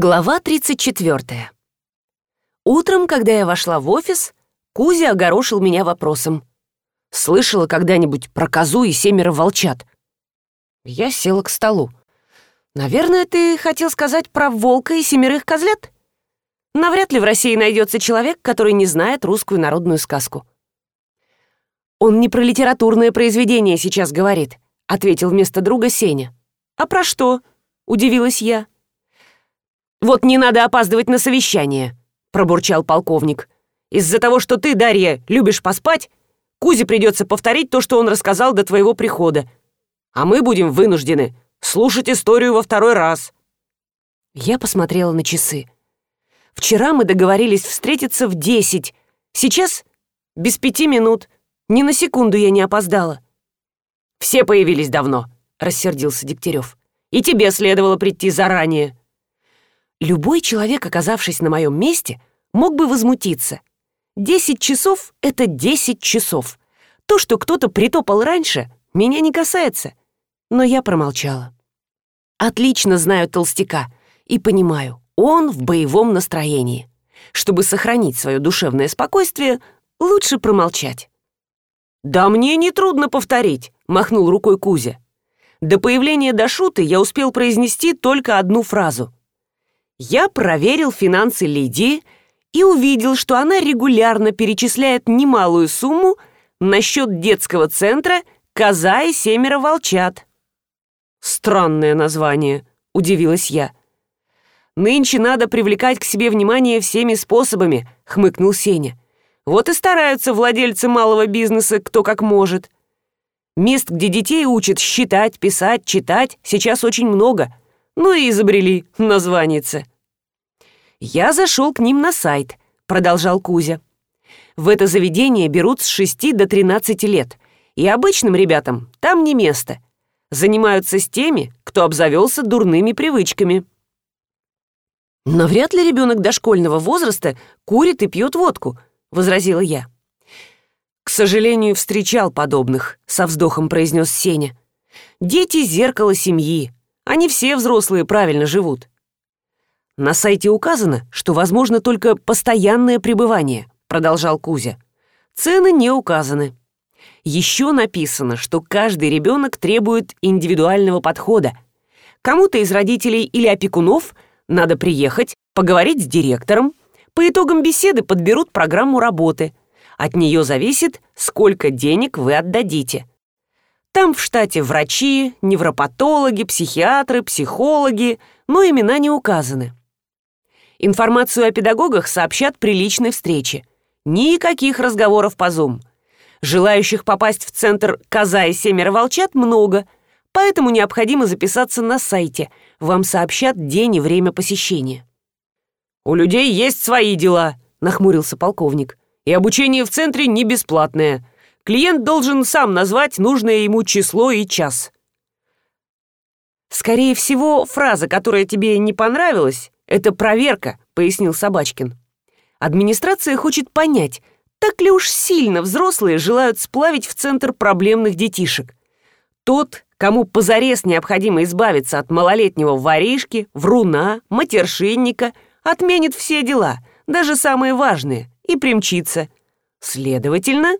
Глава 34. Утром, когда я вошла в офис, Кузя огорошил меня вопросом. «Слышала когда-нибудь про козу и семеро волчат?» Я села к столу. «Наверное, ты хотел сказать про волка и семерых козлят?» Навряд ли в России найдется человек, который не знает русскую народную сказку. «Он не про литературное произведение сейчас говорит», — ответил вместо друга Сеня. «А про что?» — удивилась я. «Вот не надо опаздывать на совещание», — пробурчал полковник. «Из-за того, что ты, Дарья, любишь поспать, Кузе придется повторить то, что он рассказал до твоего прихода. А мы будем вынуждены слушать историю во второй раз». Я посмотрела на часы. Вчера мы договорились встретиться в десять. Сейчас без пяти минут. Ни на секунду я не опоздала. «Все появились давно», — рассердился Дегтярев. «И тебе следовало прийти заранее». Любой человек, оказавшись на моем месте, мог бы возмутиться. Десять часов — это десять часов. То, что кто-то притопал раньше, меня не касается. Но я промолчала. Отлично знаю толстяка и понимаю, он в боевом настроении. Чтобы сохранить свое душевное спокойствие, лучше промолчать. «Да мне нетрудно повторить», — махнул рукой Кузя. До появления Дашуты я успел произнести только одну фразу — я проверил финансы Лидии и увидел, что она регулярно перечисляет немалую сумму на счет детского центра «Коза и семеро волчат». «Странное название», — удивилась я. «Нынче надо привлекать к себе внимание всеми способами», — хмыкнул Сеня. «Вот и стараются владельцы малого бизнеса кто как может. Мест, где детей учат считать, писать, читать, сейчас очень много. Ну и изобрели названице. «Я зашел к ним на сайт», — продолжал Кузя. «В это заведение берут с 6 до 13 лет, и обычным ребятам там не место. Занимаются с теми, кто обзавелся дурными привычками». «Но вряд ли ребенок дошкольного возраста курит и пьет водку», — возразила я. «К сожалению, встречал подобных», — со вздохом произнес Сеня. «Дети — зеркало семьи, они все взрослые правильно живут. На сайте указано, что возможно только постоянное пребывание, продолжал Кузя. Цены не указаны. Еще написано, что каждый ребенок требует индивидуального подхода. Кому-то из родителей или опекунов надо приехать, поговорить с директором. По итогам беседы подберут программу работы. От нее зависит, сколько денег вы отдадите. Там в штате врачи, невропатологи, психиатры, психологи, но имена не указаны. Информацию о педагогах сообщат при личной встрече. Никаких разговоров по Zoom. Желающих попасть в центр «Коза и семеро волчат» много, поэтому необходимо записаться на сайте. Вам сообщат день и время посещения. «У людей есть свои дела», — нахмурился полковник. «И обучение в центре не бесплатное. Клиент должен сам назвать нужное ему число и час. «Скорее всего, фраза, которая тебе не понравилась, это проверка», — пояснил Собачкин. «Администрация хочет понять, так ли уж сильно взрослые желают сплавить в центр проблемных детишек. Тот, кому позарез необходимо избавиться от малолетнего воришки, вруна, матершинника, отменит все дела, даже самые важные, и примчится. Следовательно,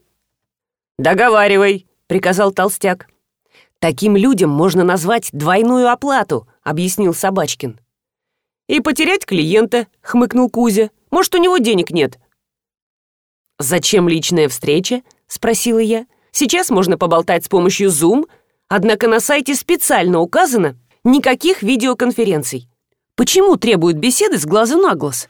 «Договаривай», — приказал толстяк. «Таким людям можно назвать двойную оплату», — объяснил Собачкин. «И потерять клиента», — хмыкнул Кузя. «Может, у него денег нет?» «Зачем личная встреча?» — спросила я. «Сейчас можно поболтать с помощью Zoom, однако на сайте специально указано никаких видеоконференций. Почему требуют беседы с глазу на глаз?»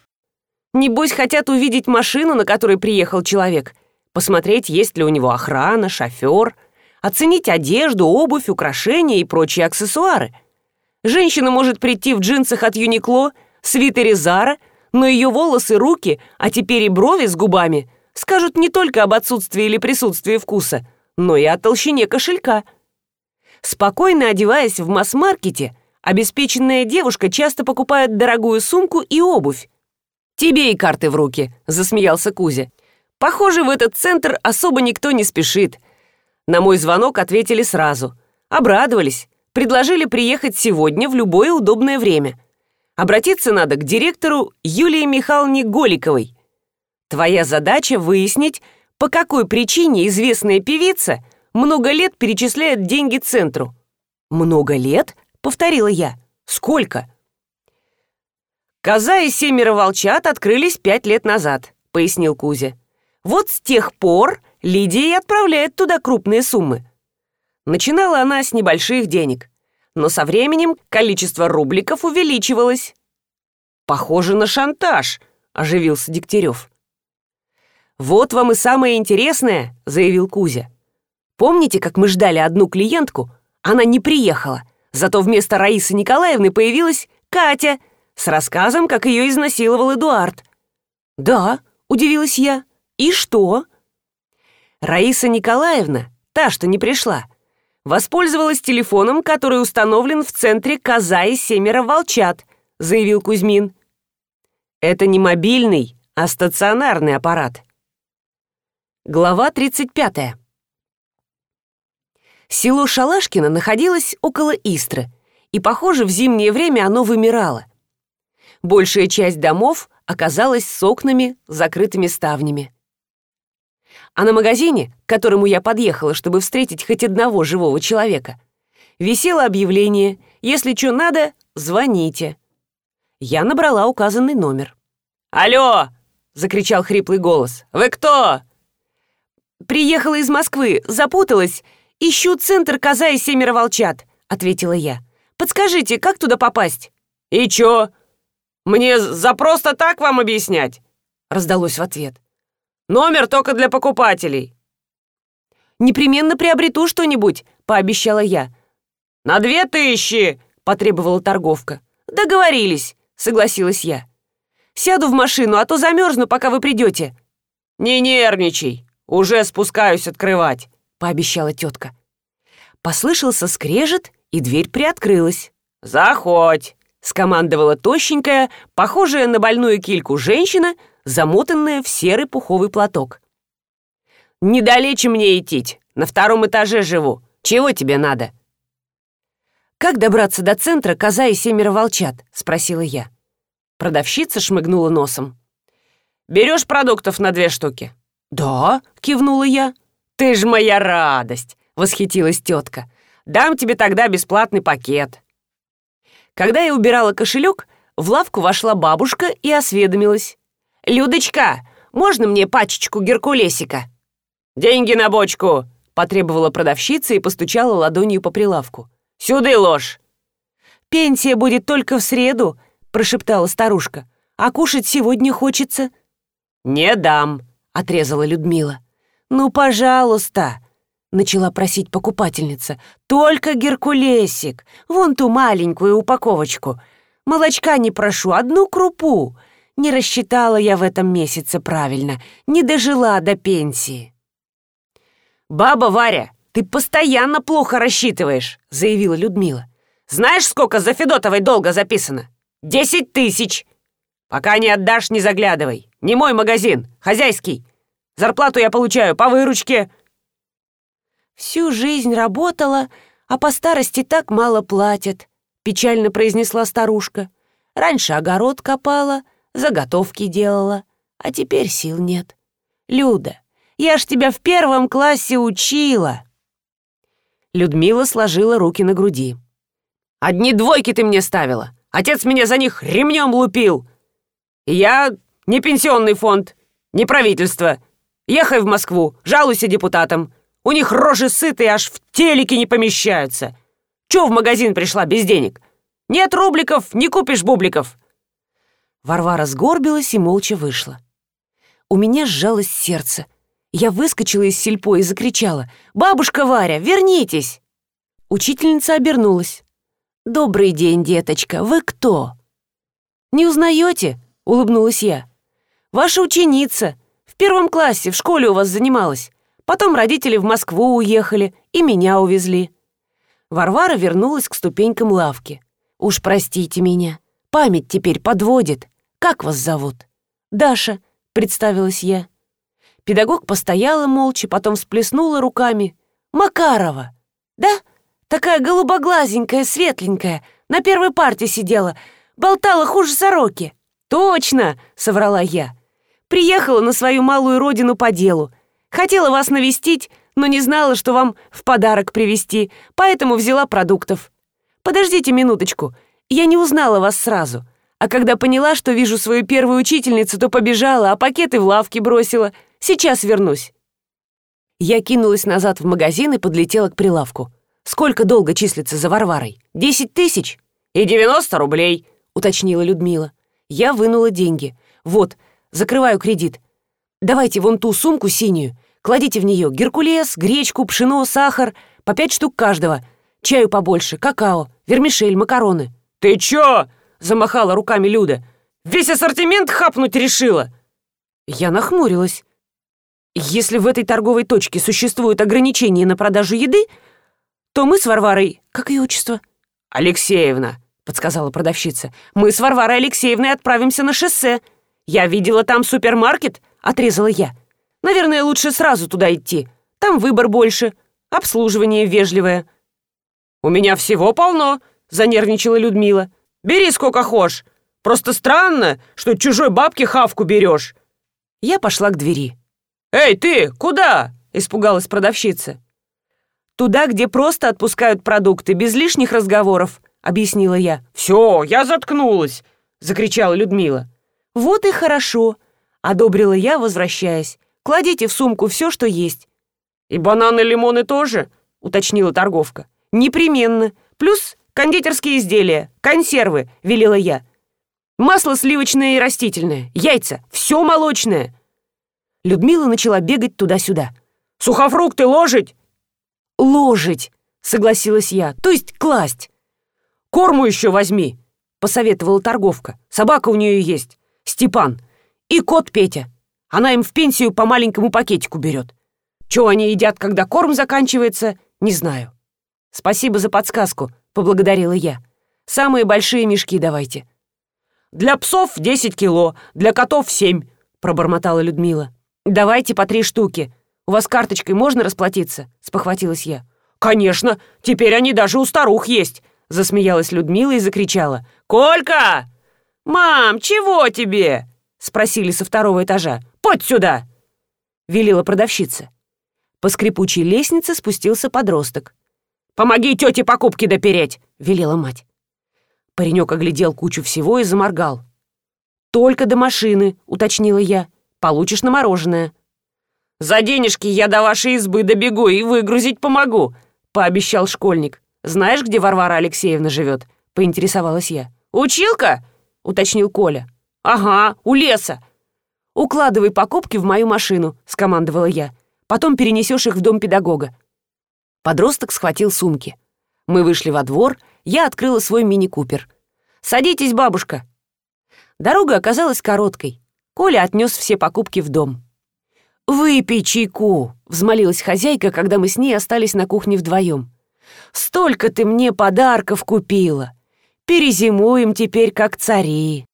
«Небось, хотят увидеть машину, на которой приехал человек», посмотреть, есть ли у него охрана, шофер, оценить одежду, обувь, украшения и прочие аксессуары. Женщина может прийти в джинсах от Юникло, свитере Зара, но ее волосы, руки, а теперь и брови с губами скажут не только об отсутствии или присутствии вкуса, но и о толщине кошелька. Спокойно одеваясь в масс-маркете, обеспеченная девушка часто покупает дорогую сумку и обувь. «Тебе и карты в руки», — засмеялся Кузя. Похоже, в этот центр особо никто не спешит. На мой звонок ответили сразу. Обрадовались. Предложили приехать сегодня в любое удобное время. Обратиться надо к директору Юлии Михайловне Голиковой. Твоя задача выяснить, по какой причине известная певица много лет перечисляет деньги центру. «Много лет?» — повторила я. «Сколько?» «Коза и семеро волчат открылись пять лет назад», — пояснил Кузя. «Вот с тех пор Лидия и отправляет туда крупные суммы. Начинала она с небольших денег, но со временем количество рубликов увеличивалось. «Похоже на шантаж», — оживился Дегтярев. «Вот вам и самое интересное», — заявил Кузя. «Помните, как мы ждали одну клиентку? Она не приехала, зато вместо Раисы Николаевны появилась Катя с рассказом, как ее изнасиловал Эдуард». «Да», — удивилась я. «И что?» Раиса Николаевна, та, что не пришла, — воспользовалась телефоном, который установлен в центре «Коза и семеро волчат», — заявил Кузьмин. Это не мобильный, а стационарный аппарат. Глава 35. Село Шалашкино находилось около Истры, и, похоже, в зимнее время оно вымирало. Большая часть домов оказалась с окнами, закрытыми ставнями. А на магазине, к которому я подъехала, чтобы встретить хоть одного живого человека, висело объявление «Если что надо, звоните». Я набрала указанный номер. «Алло!» — закричал хриплый голос. «Вы кто?» «Приехала из Москвы, запуталась. Ищу центр «Коза и семеро волчат», — ответила я. «Подскажите, как туда попасть?» «И чё? Мне за просто так вам объяснять?» — раздалось в ответ. Номер только для покупателей». «Непременно приобрету что-нибудь», — пообещала я. «На две тысячи!» — потребовала торговка. «Договорились», — согласилась я. «Сяду в машину, а то замерзну, пока вы придете». «Не нервничай, уже спускаюсь открывать», — пообещала тетка. Послышался скрежет, и дверь приоткрылась. «Заходь!» — скомандовала тощенькая, похожая на больную кильку женщина замотанная в серый пуховый платок. «Недалече мне идти, на втором этаже живу. Чего тебе надо?» «Как добраться до центра коза и семеро волчат?» — спросила я. Продавщица шмыгнула носом. «Берешь продуктов на две штуки?» «Да», — кивнула я. «Ты ж моя радость!» — восхитилась тетка. «Дам тебе тогда бесплатный пакет». Когда я убирала кошелек, в лавку вошла бабушка и осведомилась. «Людочка, можно мне пачечку геркулесика?» «Деньги на бочку!» — потребовала продавщица и постучала ладонью по прилавку. «Сюда ложь!» «Пенсия будет только в среду», — прошептала старушка. «А кушать сегодня хочется». «Не дам», — отрезала Людмила. «Ну, пожалуйста», — начала просить покупательница. «Только геркулесик, вон ту маленькую упаковочку. Молочка не прошу, одну крупу. Не рассчитала я в этом месяце правильно, не дожила до пенсии. «Баба Варя, ты постоянно плохо рассчитываешь», — заявила Людмила. «Знаешь, сколько за Федотовой долго записано? Десять тысяч! Пока не отдашь, не заглядывай. Не мой магазин, хозяйский. Зарплату я получаю по выручке». «Всю жизнь работала, а по старости так мало платят», — печально произнесла старушка. «Раньше огород копала, — заготовки делала, а теперь сил нет. Люда, я ж тебя в первом классе учила!» Людмила сложила руки на груди. «Одни двойки ты мне ставила. Отец меня за них ремнем лупил. я не пенсионный фонд, не правительство. Ехай в Москву, жалуйся депутатам. У них рожи сытые, аж в телеке не помещаются. Чё в магазин пришла без денег? Нет рубликов, не купишь бубликов. Варвара сгорбилась и молча вышла. У меня сжалось сердце. Я выскочила из сельпо и закричала «Бабушка Варя, вернитесь!» Учительница обернулась. «Добрый день, деточка, вы кто?» «Не узнаете?» — улыбнулась я. «Ваша ученица. В первом классе в школе у вас занималась. Потом родители в Москву уехали и меня увезли». Варвара вернулась к ступенькам лавки. «Уж простите меня, память теперь подводит. Как вас зовут?» «Даша», — представилась я. Педагог постояла молча, потом всплеснула руками. «Макарова!» «Да? Такая голубоглазенькая, светленькая, на первой парте сидела. болтала хуже сороки». «Точно!» — соврала я. «Приехала на свою малую родину по делу. Хотела вас навестить, но не знала, что вам в подарок привезти, поэтому взяла продуктов. Подождите минуточку, я не узнала вас сразу. А когда поняла, что вижу свою первую учительницу, то побежала, а пакеты в лавке бросила. Сейчас вернусь». Я кинулась назад в магазин и подлетела к прилавку. «Сколько долго числится за Варварой? Десять тысяч?» «И девяносто рублей», — уточнила Людмила. Я вынула деньги. «Вот, закрываю кредит. Давайте вон ту сумку синюю. Кладите в нее геркулес, гречку, пшено, сахар, по пять штук каждого. Чаю побольше, какао, вермишель, макароны». «Ты чё?» — замахала руками Люда. «Весь ассортимент хапнуть решила!» Я нахмурилась. Если в этой торговой точке существуют ограничения на продажу еды, то мы с Варварой... Как ее отчество? «Алексеевна», — подсказала продавщица. «Мы с Варварой Алексеевной отправимся на шоссе. Я видела там супермаркет», — отрезала я. «Наверное, лучше сразу туда идти. Там выбор больше, обслуживание вежливое». «У меня всего полно», — занервничала Людмила. «Бери сколько хочешь. Просто странно, что чужой бабке хавку берешь». Я пошла к двери. «Эй, ты, куда?» — испугалась продавщица. «Туда, где просто отпускают продукты, без лишних разговоров», — объяснила я. «Все, я заткнулась!» — закричала Людмила. «Вот и хорошо», — одобрила я, возвращаясь. «Кладите в сумку все, что есть». «И бананы, лимоны тоже?» — уточнила торговка. «Непременно. Плюс кондитерские изделия, консервы», — велела я. «Масло сливочное и растительное, яйца, все молочное». Людмила начала бегать туда-сюда. «Сухофрукты ложить?» «Ложить», — согласилась я, — «то есть класть». «Корму еще возьми», — посоветовала торговка. «Собака у нее есть, Степан, и кот Петя. Она им в пенсию по маленькому пакетику берет. Чего они едят, когда корм заканчивается, не знаю». «Спасибо за подсказку», — поблагодарила я. «Самые большие мешки давайте». «Для псов десять кило, для котов семь», — пробормотала Людмила. «Давайте по три штуки. У вас карточкой можно расплатиться?» — спохватилась я. «Конечно! Теперь они даже у старух есть!» — засмеялась Людмила и закричала. «Колька! Мам, чего тебе?» — спросили со второго этажа. «Подь сюда!» — велела продавщица. По скрипучей лестнице спустился подросток. «Помоги тете покупки допереть!» — велела мать. Паренек оглядел кучу всего и заморгал. «Только до машины», — уточнила я. «Получишь на мороженое». «За денежки я до вашей избы добегу и выгрузить помогу», — пообещал школьник. «Знаешь, где Варвара Алексеевна живет?» — поинтересовалась я. «Училка?» — уточнил Коля. «Ага, у леса». «Укладывай покупки в мою машину», — скомандовала я. «Потом перенесешь их в дом педагога». Подросток схватил сумки. Мы вышли во двор, я открыла свой мини-купер. «Садитесь, бабушка». Дорога оказалась короткой. Коля отнес все покупки в дом. «Выпей чайку», — взмолилась хозяйка, когда мы с ней остались на кухне вдвоем. «Столько ты мне подарков купила! Перезимуем теперь как цари!»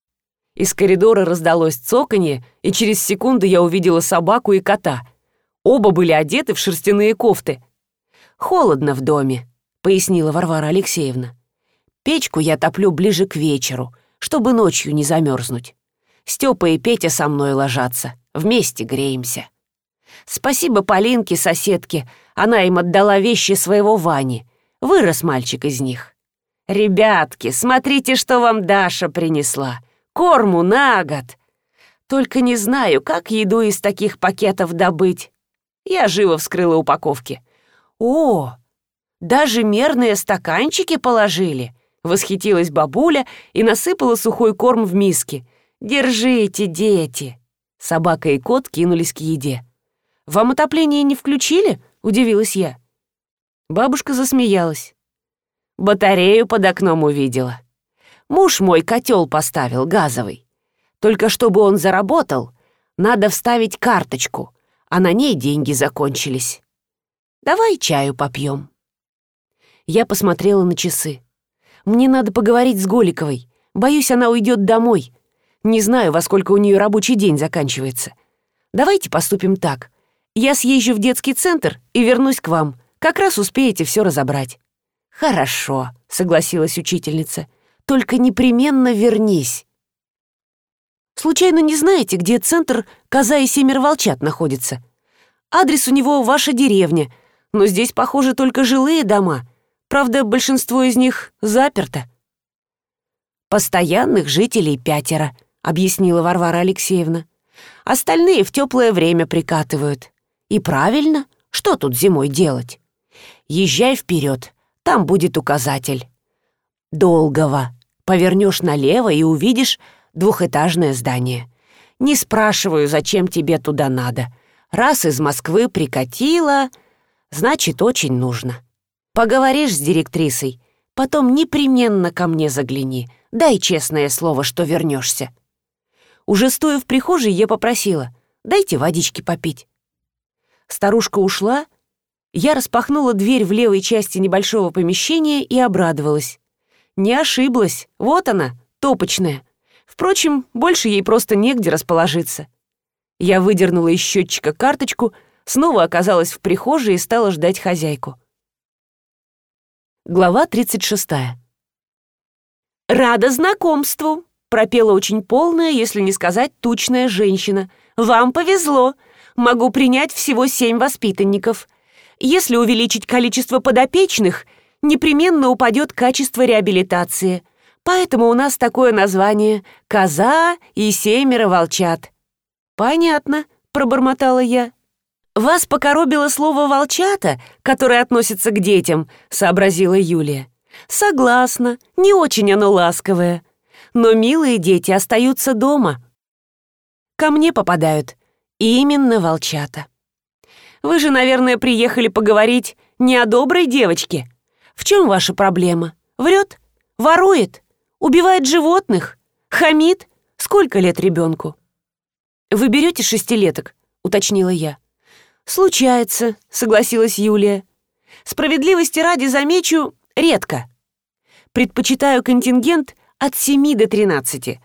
Из коридора раздалось цоканье, и через секунду я увидела собаку и кота. Оба были одеты в шерстяные кофты. «Холодно в доме», — пояснила Варвара Алексеевна. «Печку я топлю ближе к вечеру, чтобы ночью не замерзнуть. Степа и Петя со мной ложатся, вместе греемся». Спасибо Полинке, соседке. Она им отдала вещи своего Вани. Вырос мальчик из них. Ребятки, смотрите, что вам Даша принесла. Корму на год. Только не знаю, как еду из таких пакетов добыть. Я живо вскрыла упаковки. О, даже мерные стаканчики положили. Восхитилась бабуля и насыпала сухой корм в миске. «Держите, дети!» Собака и кот кинулись к еде. Вам отопление не включили?» — удивилась я. Бабушка засмеялась. Батарею под окном увидела. Муж мой котел поставил, газовый. Только чтобы он заработал, надо вставить карточку, а на ней деньги закончились. Давай чаю попьем. Я посмотрела на часы. Мне надо поговорить с Голиковой. Боюсь, она уйдет домой. Не знаю, во сколько у нее рабочий день заканчивается. Давайте поступим так. Я съезжу в детский центр и вернусь к вам. Как раз успеете все разобрать». «Хорошо», — согласилась учительница. Только непременно вернись. Случайно не знаете, где центр Коза и Семеро Волчат находится? Адрес у него ваша деревня, но здесь, похоже, только жилые дома. Правда, большинство из них заперто. Постоянных жителей пятеро, объяснила Варвара Алексеевна. Остальные в теплое время прикатывают. И правильно, что тут зимой делать? Езжай вперед, там будет указатель. Долгого. Повернешь налево и увидишь двухэтажное здание. Не спрашиваю, зачем тебе туда надо. Раз из Москвы прикатила, значит, очень нужно. Поговоришь с директрисой, потом непременно ко мне загляни. Дай честное слово, что вернешься. Уже стоя в прихожей, я попросила, дайте водички попить. Старушка ушла, я распахнула дверь в левой части небольшого помещения и обрадовалась. Не ошиблась, вот она, топочная. Впрочем, больше ей просто негде расположиться. Я выдернула из счетчика карточку, снова оказалась в прихожей и стала ждать хозяйку. Глава 36. «Рада знакомству!» — пропела очень полная, если не сказать тучная женщина. «Вам повезло. Могу принять всего семь воспитанников. Если увеличить количество подопечных, непременно упадет качество реабилитации. Поэтому у нас такое название «Коза и семеро волчат». «Понятно», — пробормотала я. «Вас покоробило слово «волчата», которое относится к детям», — сообразила Юлия. «Согласна, не очень оно ласковое. Но милые дети остаются дома. Ко мне попадают именно волчата. Вы же, наверное, приехали поговорить не о доброй девочке. В чем ваша проблема? Врет? Ворует? Убивает животных? Хамит? Сколько лет ребенку? Вы берете шестилеток? Уточнила я. Случается, согласилась Юлия. Справедливости ради замечу, редко. Предпочитаю контингент от 7 до 13.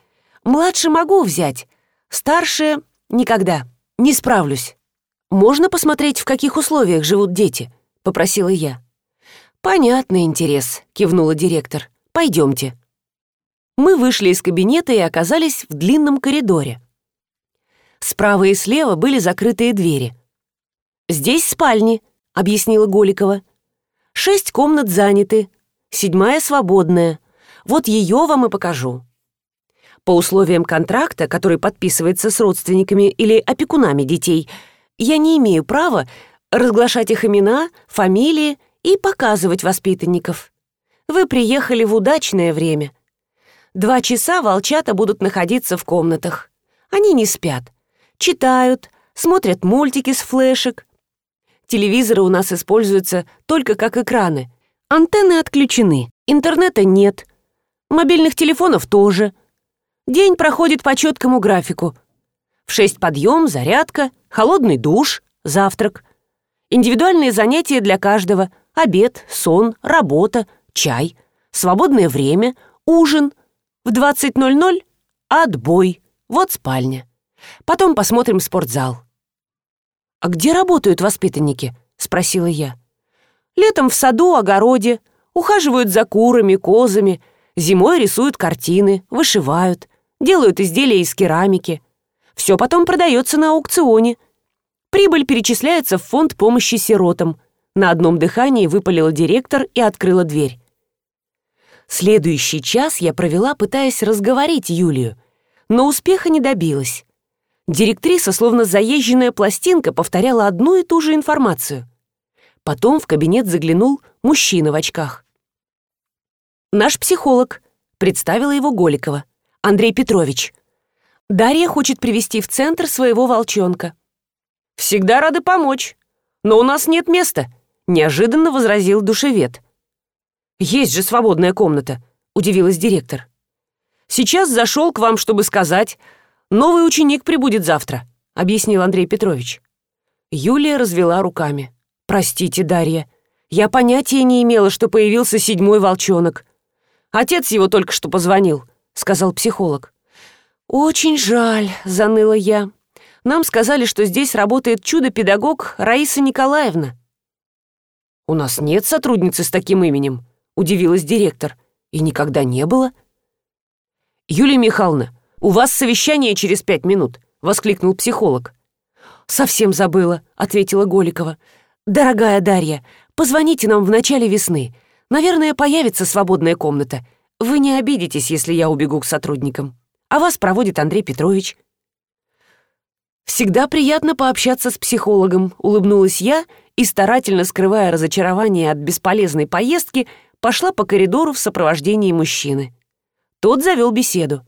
Младше могу взять, старше никогда. Не справлюсь. «Можно посмотреть, в каких условиях живут дети?» — попросила я. «Понятный интерес», — кивнула директор. «Пойдемте». Мы вышли из кабинета и оказались в длинном коридоре. Справа и слева были закрытые двери. «Здесь спальни», — объяснила Голикова. «Шесть комнат заняты, седьмая свободная. Вот ее вам и покажу». По условиям контракта, который подписывается с родственниками или опекунами детей — я не имею права разглашать их имена, фамилии и показывать воспитанников. Вы приехали в удачное время. Два часа волчата будут находиться в комнатах. Они не спят. Читают, смотрят мультики с флешек. Телевизоры у нас используются только как экраны. Антенны отключены, интернета нет. Мобильных телефонов тоже. День проходит по четкому графику. В шесть подъем, зарядка, холодный душ, завтрак. Индивидуальные занятия для каждого, обед, сон, работа, чай, свободное время, ужин. В 20.00 отбой, вот спальня. Потом посмотрим спортзал. «А где работают воспитанники?» — спросила я. «Летом в саду, огороде, ухаживают за курами, козами, зимой рисуют картины, вышивают, делают изделия из керамики. Все потом продается на аукционе. Прибыль перечисляется в фонд помощи сиротам. На одном дыхании выпалила директор и открыла дверь. Следующий час я провела, пытаясь разговорить Юлию, но успеха не добилась. Директриса, словно заезженная пластинка, повторяла одну и ту же информацию. Потом в кабинет заглянул мужчина в очках. «Наш психолог», — представила его Голикова, Андрей Петрович. Дарья хочет привести в центр своего волчонка. «Всегда рады помочь, но у нас нет места», — неожиданно возразил душевед. «Есть же свободная комната», — удивилась директор. «Сейчас зашел к вам, чтобы сказать, новый ученик прибудет завтра», — объяснил Андрей Петрович. Юлия развела руками. «Простите, Дарья, я понятия не имела, что появился седьмой волчонок. Отец его только что позвонил», — сказал психолог. «Очень жаль», — заныла я. «Нам сказали, что здесь работает чудо-педагог Раиса Николаевна». «У нас нет сотрудницы с таким именем», — удивилась директор. «И никогда не было. юлия михайловна у вас совещание через пять минут воскликнул психолог. Совсем забыла ответила голикова. Дорогая дарья позвоните нам в начале весны. Наверное появится свободная комната. Вы не обидитесь если я убегу к сотрудникам. А вас проводит андрей петрович всегда приятно пообщаться с психологом улыбнулась я и старательно скрывая разочарование от бесполезной поездки пошла по коридору в сопровождении мужчины. Тот завел беседу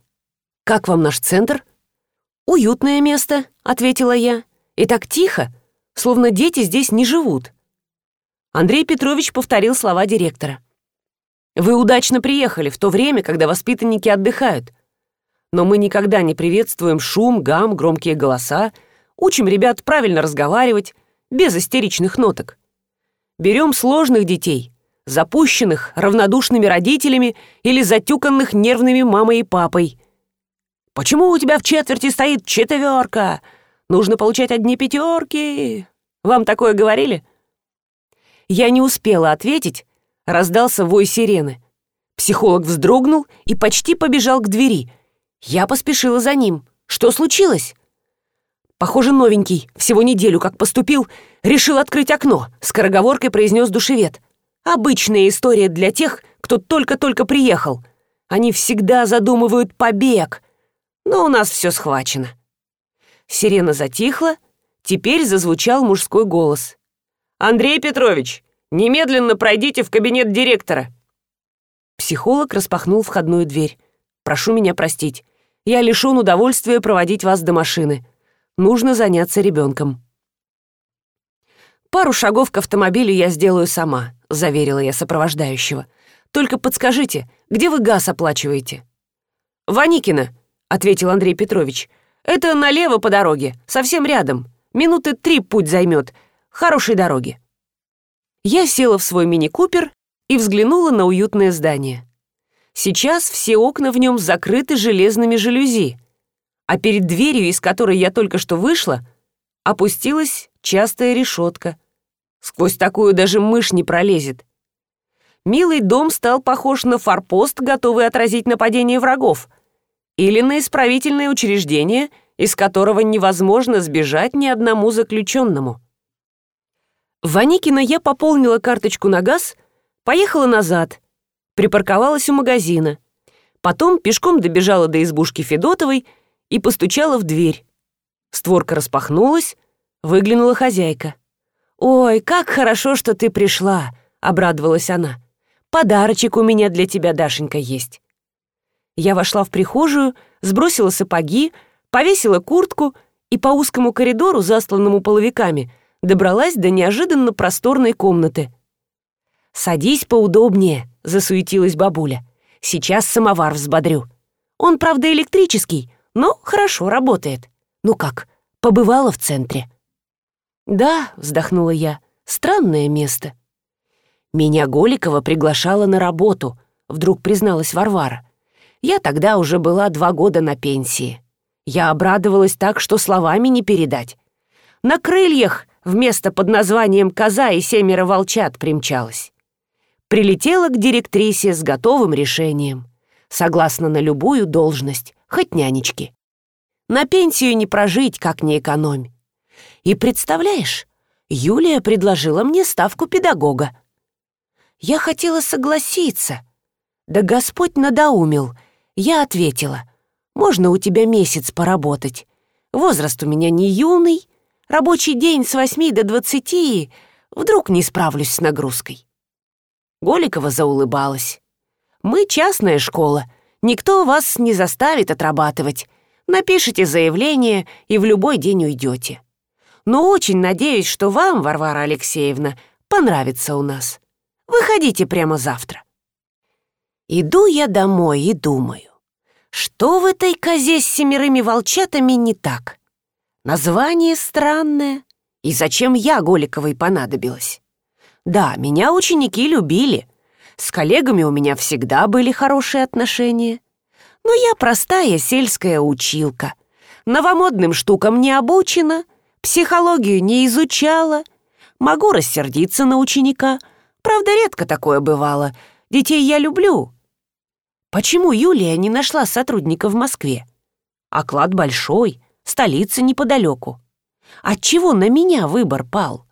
как вам наш центр? Уютное место ответила я. И так тихо словно дети здесь не живут андрей петрович повторил слова директора. Вы удачно приехали в то время когда воспитанники отдыхают. Но мы никогда не приветствуем шум гам громкие голоса. Учим ребят правильно разговаривать без истеричных ноток. Берем сложных детей запущенных равнодушными родителями или затюканных нервными мамой и папой почему у тебя в четверти стоит четверка? Нужно получать одни пятерки вам такое говорили? Я не успела ответить раздался вой сирены. Психолог вздрогнул и почти побежал к двери. Я поспешила за ним. Что случилось? Похоже новенький. Всего неделю как поступил. Решил открыть окно скороговоркой произнес душевед. Обычная история для тех кто только только приехал. Они всегда задумывают побег но у нас все схвачено Сирена затихла, теперь зазвучал мужской голос. «Андрей Петрович, немедленно пройдите в кабинет директора!» Психолог распахнул входную дверь. «Прошу меня простить. Я лишён удовольствия проводить вас до машины. Нужно заняться ребенком». «Пару шагов к автомобилю я сделаю сама», — заверила я сопровождающего. «Только подскажите, где вы газ оплачиваете?» «Ваникина», — ответил Андрей Петрович. Это налево по дороге, совсем рядом. Минуты три путь займет. Хорошей дороги. Я села в свой мини-купер и взглянула на уютное здание. Сейчас все окна в нем закрыты железными жалюзи, а перед дверью, из которой я только что вышла, опустилась частая решетка. Сквозь такую даже мышь не пролезет. Милый дом стал похож на форпост, готовый отразить нападение врагов — или на исправительное учреждение, из которого невозможно сбежать ни одному заключенному. В Ваникино я пополнила карточку на газ, поехала назад, припарковалась у магазина. Потом пешком добежала до избушки Федотовой и постучала в дверь. Створка распахнулась, выглянула хозяйка. «Ой, как хорошо, что ты пришла!» — обрадовалась она. «Подарочек у меня для тебя, Дашенька, есть. Я вошла в прихожую, сбросила сапоги, повесила куртку и по узкому коридору, засланному половиками, добралась до неожиданно просторной комнаты. «Садись поудобнее», — засуетилась бабуля. «Сейчас самовар взбодрю. Он, правда, электрический, но хорошо работает. Ну как, побывала в центре?» «Да», — вздохнула я, — «странное место». «Меня Голикова приглашала на работу», — вдруг призналась Варвара. Я тогда уже была два года на пенсии. Я обрадовалась так, что словами не передать. На крыльях вместо под названием «Коза» и «Семеро волчат» примчалась. Прилетела к директрисе с готовым решением. Согласно на любую должность, хоть нянечки. На пенсию не прожить, как не экономь. И представляешь, Юлия предложила мне ставку педагога. Я хотела согласиться. Да Господь надоумил — я ответила, можно у тебя месяц поработать. Возраст у меня не юный, рабочий день с восьми до двадцати, вдруг не справлюсь с нагрузкой. Голикова заулыбалась. «Мы частная школа, никто вас не заставит отрабатывать. Напишите заявление и в любой день уйдете. Но очень надеюсь, что вам, Варвара Алексеевна, понравится у нас. Выходите прямо завтра». Иду я домой и думаю, что в этой козе с семерыми волчатами не так? Название странное. И зачем я Голиковой понадобилась? Да, меня ученики любили. С коллегами у меня всегда были хорошие отношения. Но я простая сельская училка. Новомодным штукам не обучена, психологию не изучала. Могу рассердиться на ученика. Правда, редко такое бывало. Детей я люблю, Почему Юлия не нашла сотрудника в Москве? Оклад большой, столица неподалеку. Отчего на меня выбор пал?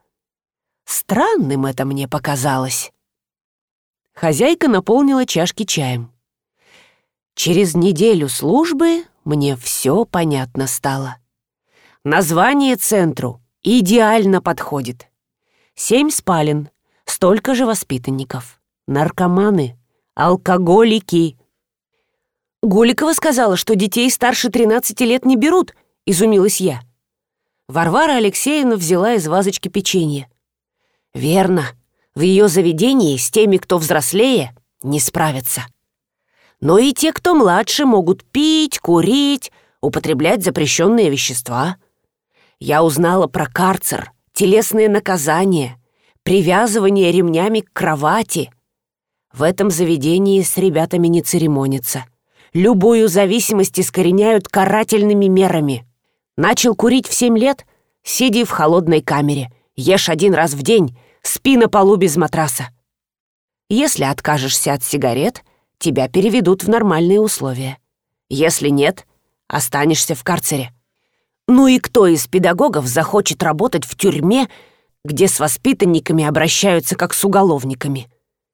Странным это мне показалось. Хозяйка наполнила чашки чаем. Через неделю службы мне все понятно стало. Название центру идеально подходит. Семь спален, столько же воспитанников. Наркоманы, алкоголики, Голикова сказала, что детей старше 13 лет не берут, изумилась я. Варвара Алексеевна взяла из вазочки печенье. Верно, в ее заведении с теми, кто взрослее, не справятся. Но и те, кто младше, могут пить, курить, употреблять запрещенные вещества. Я узнала про карцер, телесные наказания, привязывание ремнями к кровати. В этом заведении с ребятами не церемонятся любую зависимость искореняют карательными мерами. Начал курить в семь лет, сиди в холодной камере, ешь один раз в день, спи на полу без матраса. Если откажешься от сигарет, тебя переведут в нормальные условия. Если нет, останешься в карцере. Ну и кто из педагогов захочет работать в тюрьме, где с воспитанниками обращаются как с уголовниками?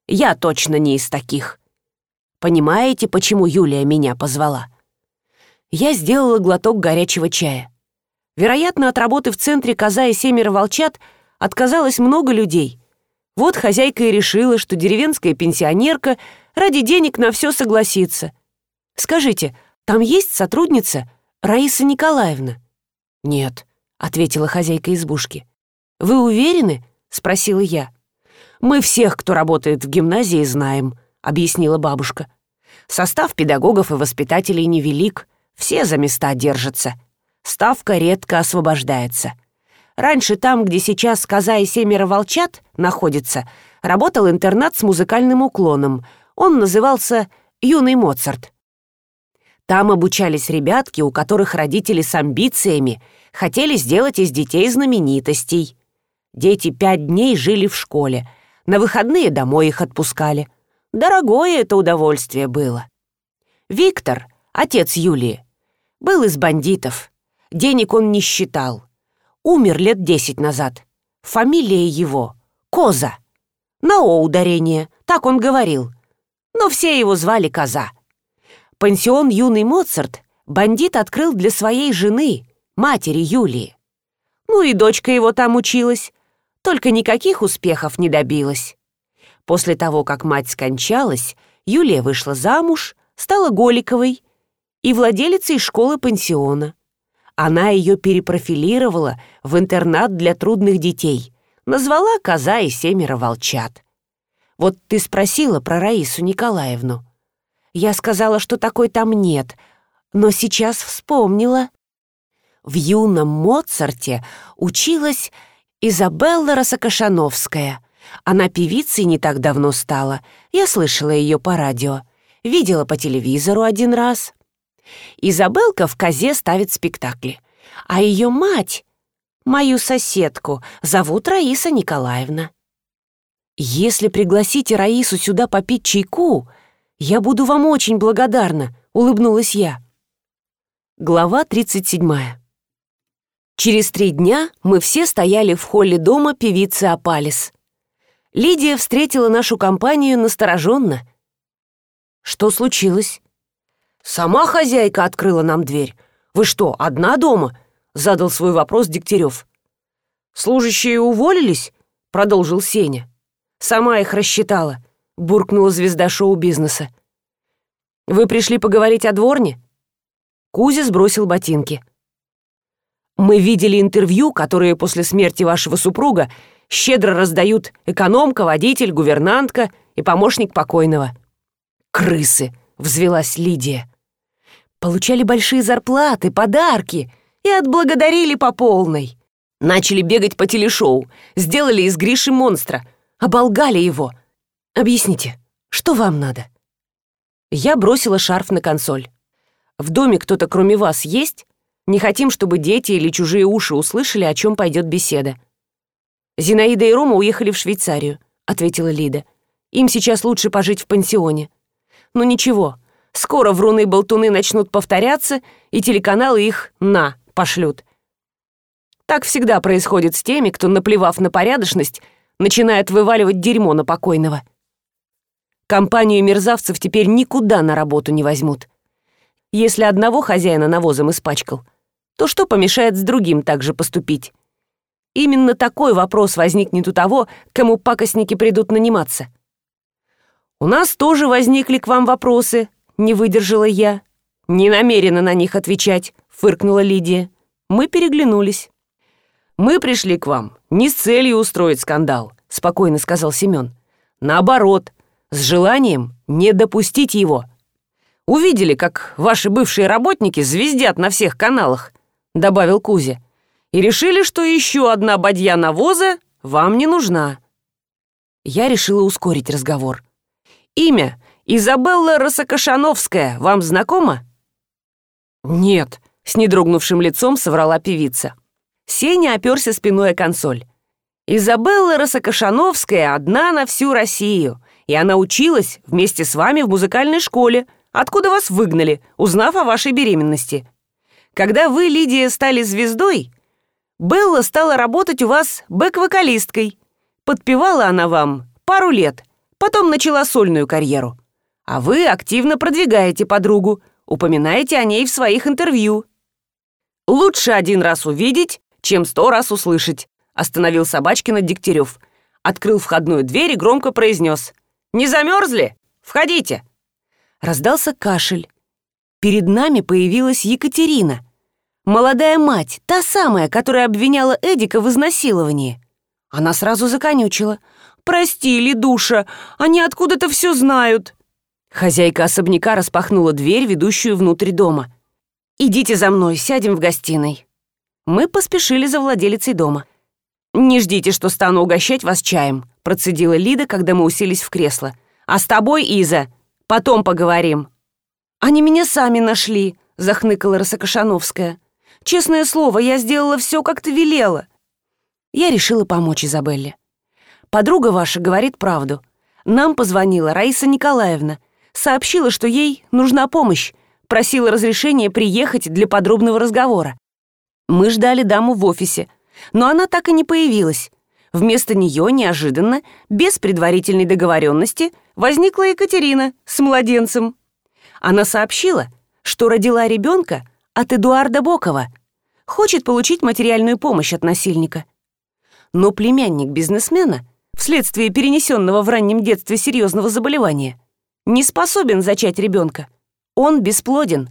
Я точно не из таких. Понимаете, почему Юлия меня позвала? Я сделала глоток горячего чая. Вероятно, от работы в центре «Коза и семеро волчат» отказалось много людей. Вот хозяйка и решила, что деревенская пенсионерка ради денег на все согласится. Скажите, там есть сотрудница Раиса Николаевна? Нет, ответила хозяйка избушки. Вы уверены? спросила я. Мы всех, кто работает в гимназии, знаем, объяснила бабушка. Состав педагогов и воспитателей невелик, все за места держатся. Ставка редко освобождается. Раньше там, где сейчас коза и семеро волчат находится, работал интернат с музыкальным уклоном. Он назывался «Юный Моцарт». Там обучались ребятки, у которых родители с амбициями хотели сделать из детей знаменитостей. Дети пять дней жили в школе, на выходные домой их отпускали. Дорогое это удовольствие было. Виктор, отец Юлии, был из бандитов. Денег он не считал. Умер лет десять назад. Фамилия его — Коза. На «о» ударение, так он говорил. Но все его звали Коза. Пансион «Юный Моцарт» бандит открыл для своей жены, матери Юлии. Ну и дочка его там училась, только никаких успехов не добилась. После того, как мать скончалась, Юлия вышла замуж, стала Голиковой и владелицей школы-пансиона. Она ее перепрофилировала в интернат для трудных детей, назвала «Коза и семеро волчат». Вот ты спросила про Раису Николаевну. Я сказала, что такой там нет, но сейчас вспомнила. В юном Моцарте училась Изабелла Росокошановская — она певицей не так давно стала. Я слышала ее по радио. Видела по телевизору один раз. Изабелка в козе ставит спектакли. А ее мать, мою соседку, зовут Раиса Николаевна. Если пригласите Раису сюда попить чайку, я буду вам очень благодарна, улыбнулась я. Глава 37. Через три дня мы все стояли в холле дома певицы Апалис. Лидия встретила нашу компанию настороженно. «Что случилось?» «Сама хозяйка открыла нам дверь. Вы что, одна дома?» — задал свой вопрос Дегтярев. «Служащие уволились?» — продолжил Сеня. «Сама их рассчитала», — буркнула звезда шоу-бизнеса. «Вы пришли поговорить о дворне?» Кузя сбросил ботинки. «Мы видели интервью, которые после смерти вашего супруга щедро раздают экономка, водитель, гувернантка и помощник покойного. «Крысы!» — взвелась Лидия. Получали большие зарплаты, подарки и отблагодарили по полной. Начали бегать по телешоу, сделали из Гриши монстра, оболгали его. Объясните, что вам надо? Я бросила шарф на консоль. В доме кто-то кроме вас есть? Не хотим, чтобы дети или чужие уши услышали, о чем пойдет беседа. «Зинаида и Рома уехали в Швейцарию», — ответила Лида. «Им сейчас лучше пожить в пансионе». «Ну ничего, Скоро вруны-болтуны начнут повторяться, и телеканалы их «на» пошлют. Так всегда происходит с теми, кто, наплевав на порядочность, начинает вываливать дерьмо на покойного. Компанию мерзавцев теперь никуда на работу не возьмут. Если одного хозяина навозом испачкал, то что помешает с другим также поступить? Именно такой вопрос возникнет у того, кому пакостники придут наниматься. «У нас тоже возникли к вам вопросы», — не выдержала я. «Не намерена на них отвечать», — фыркнула Лидия. Мы переглянулись. «Мы пришли к вам не с целью устроить скандал», — спокойно сказал Семен. «Наоборот, с желанием не допустить его. Увидели, как ваши бывшие работники звездят на всех каналах», — добавил Кузя. «И решили, что еще одна бадья навоза вам не нужна». Я решила ускорить разговор. «Имя Изабелла Росокошановская вам знакома?» «Нет», — с недрогнувшим лицом соврала певица. Сеня оперся спиной о консоль. «Изабелла Росокошановская одна на всю Россию, и она училась вместе с вами в музыкальной школе, откуда вас выгнали, узнав о вашей беременности. Когда вы, Лидия, стали звездой, Белла стала работать у вас бэк-вокалисткой. Подпевала она вам пару лет, потом начала сольную карьеру. А вы активно продвигаете подругу, упоминаете о ней в своих интервью. Лучше один раз увидеть, чем сто раз услышать», — остановил Собачкина Дегтярев. Открыл входную дверь и громко произнес. «Не замерзли? Входите!» Раздался кашель. Перед нами появилась Екатерина. Молодая мать, та самая, которая обвиняла Эдика в изнасиловании. Она сразу законючила. «Прости, Ледуша, они откуда-то все знают». Хозяйка особняка распахнула дверь, ведущую внутрь дома. «Идите за мной, сядем в гостиной». Мы поспешили за владелицей дома. «Не ждите, что стану угощать вас чаем», процедила Лида, когда мы уселись в кресло. «А с тобой, Иза, потом поговорим». «Они меня сами нашли», — захныкала Росокошановская. «Честное слово, я сделала все, как ты велела». Я решила помочь Изабелле. «Подруга ваша говорит правду. Нам позвонила Раиса Николаевна, сообщила, что ей нужна помощь, просила разрешения приехать для подробного разговора. Мы ждали даму в офисе, но она так и не появилась. Вместо нее неожиданно, без предварительной договоренности, возникла Екатерина с младенцем. Она сообщила, что родила ребенка от Эдуарда Бокова, хочет получить материальную помощь от насильника. Но племянник бизнесмена, вследствие перенесенного в раннем детстве серьезного заболевания, не способен зачать ребенка. Он бесплоден.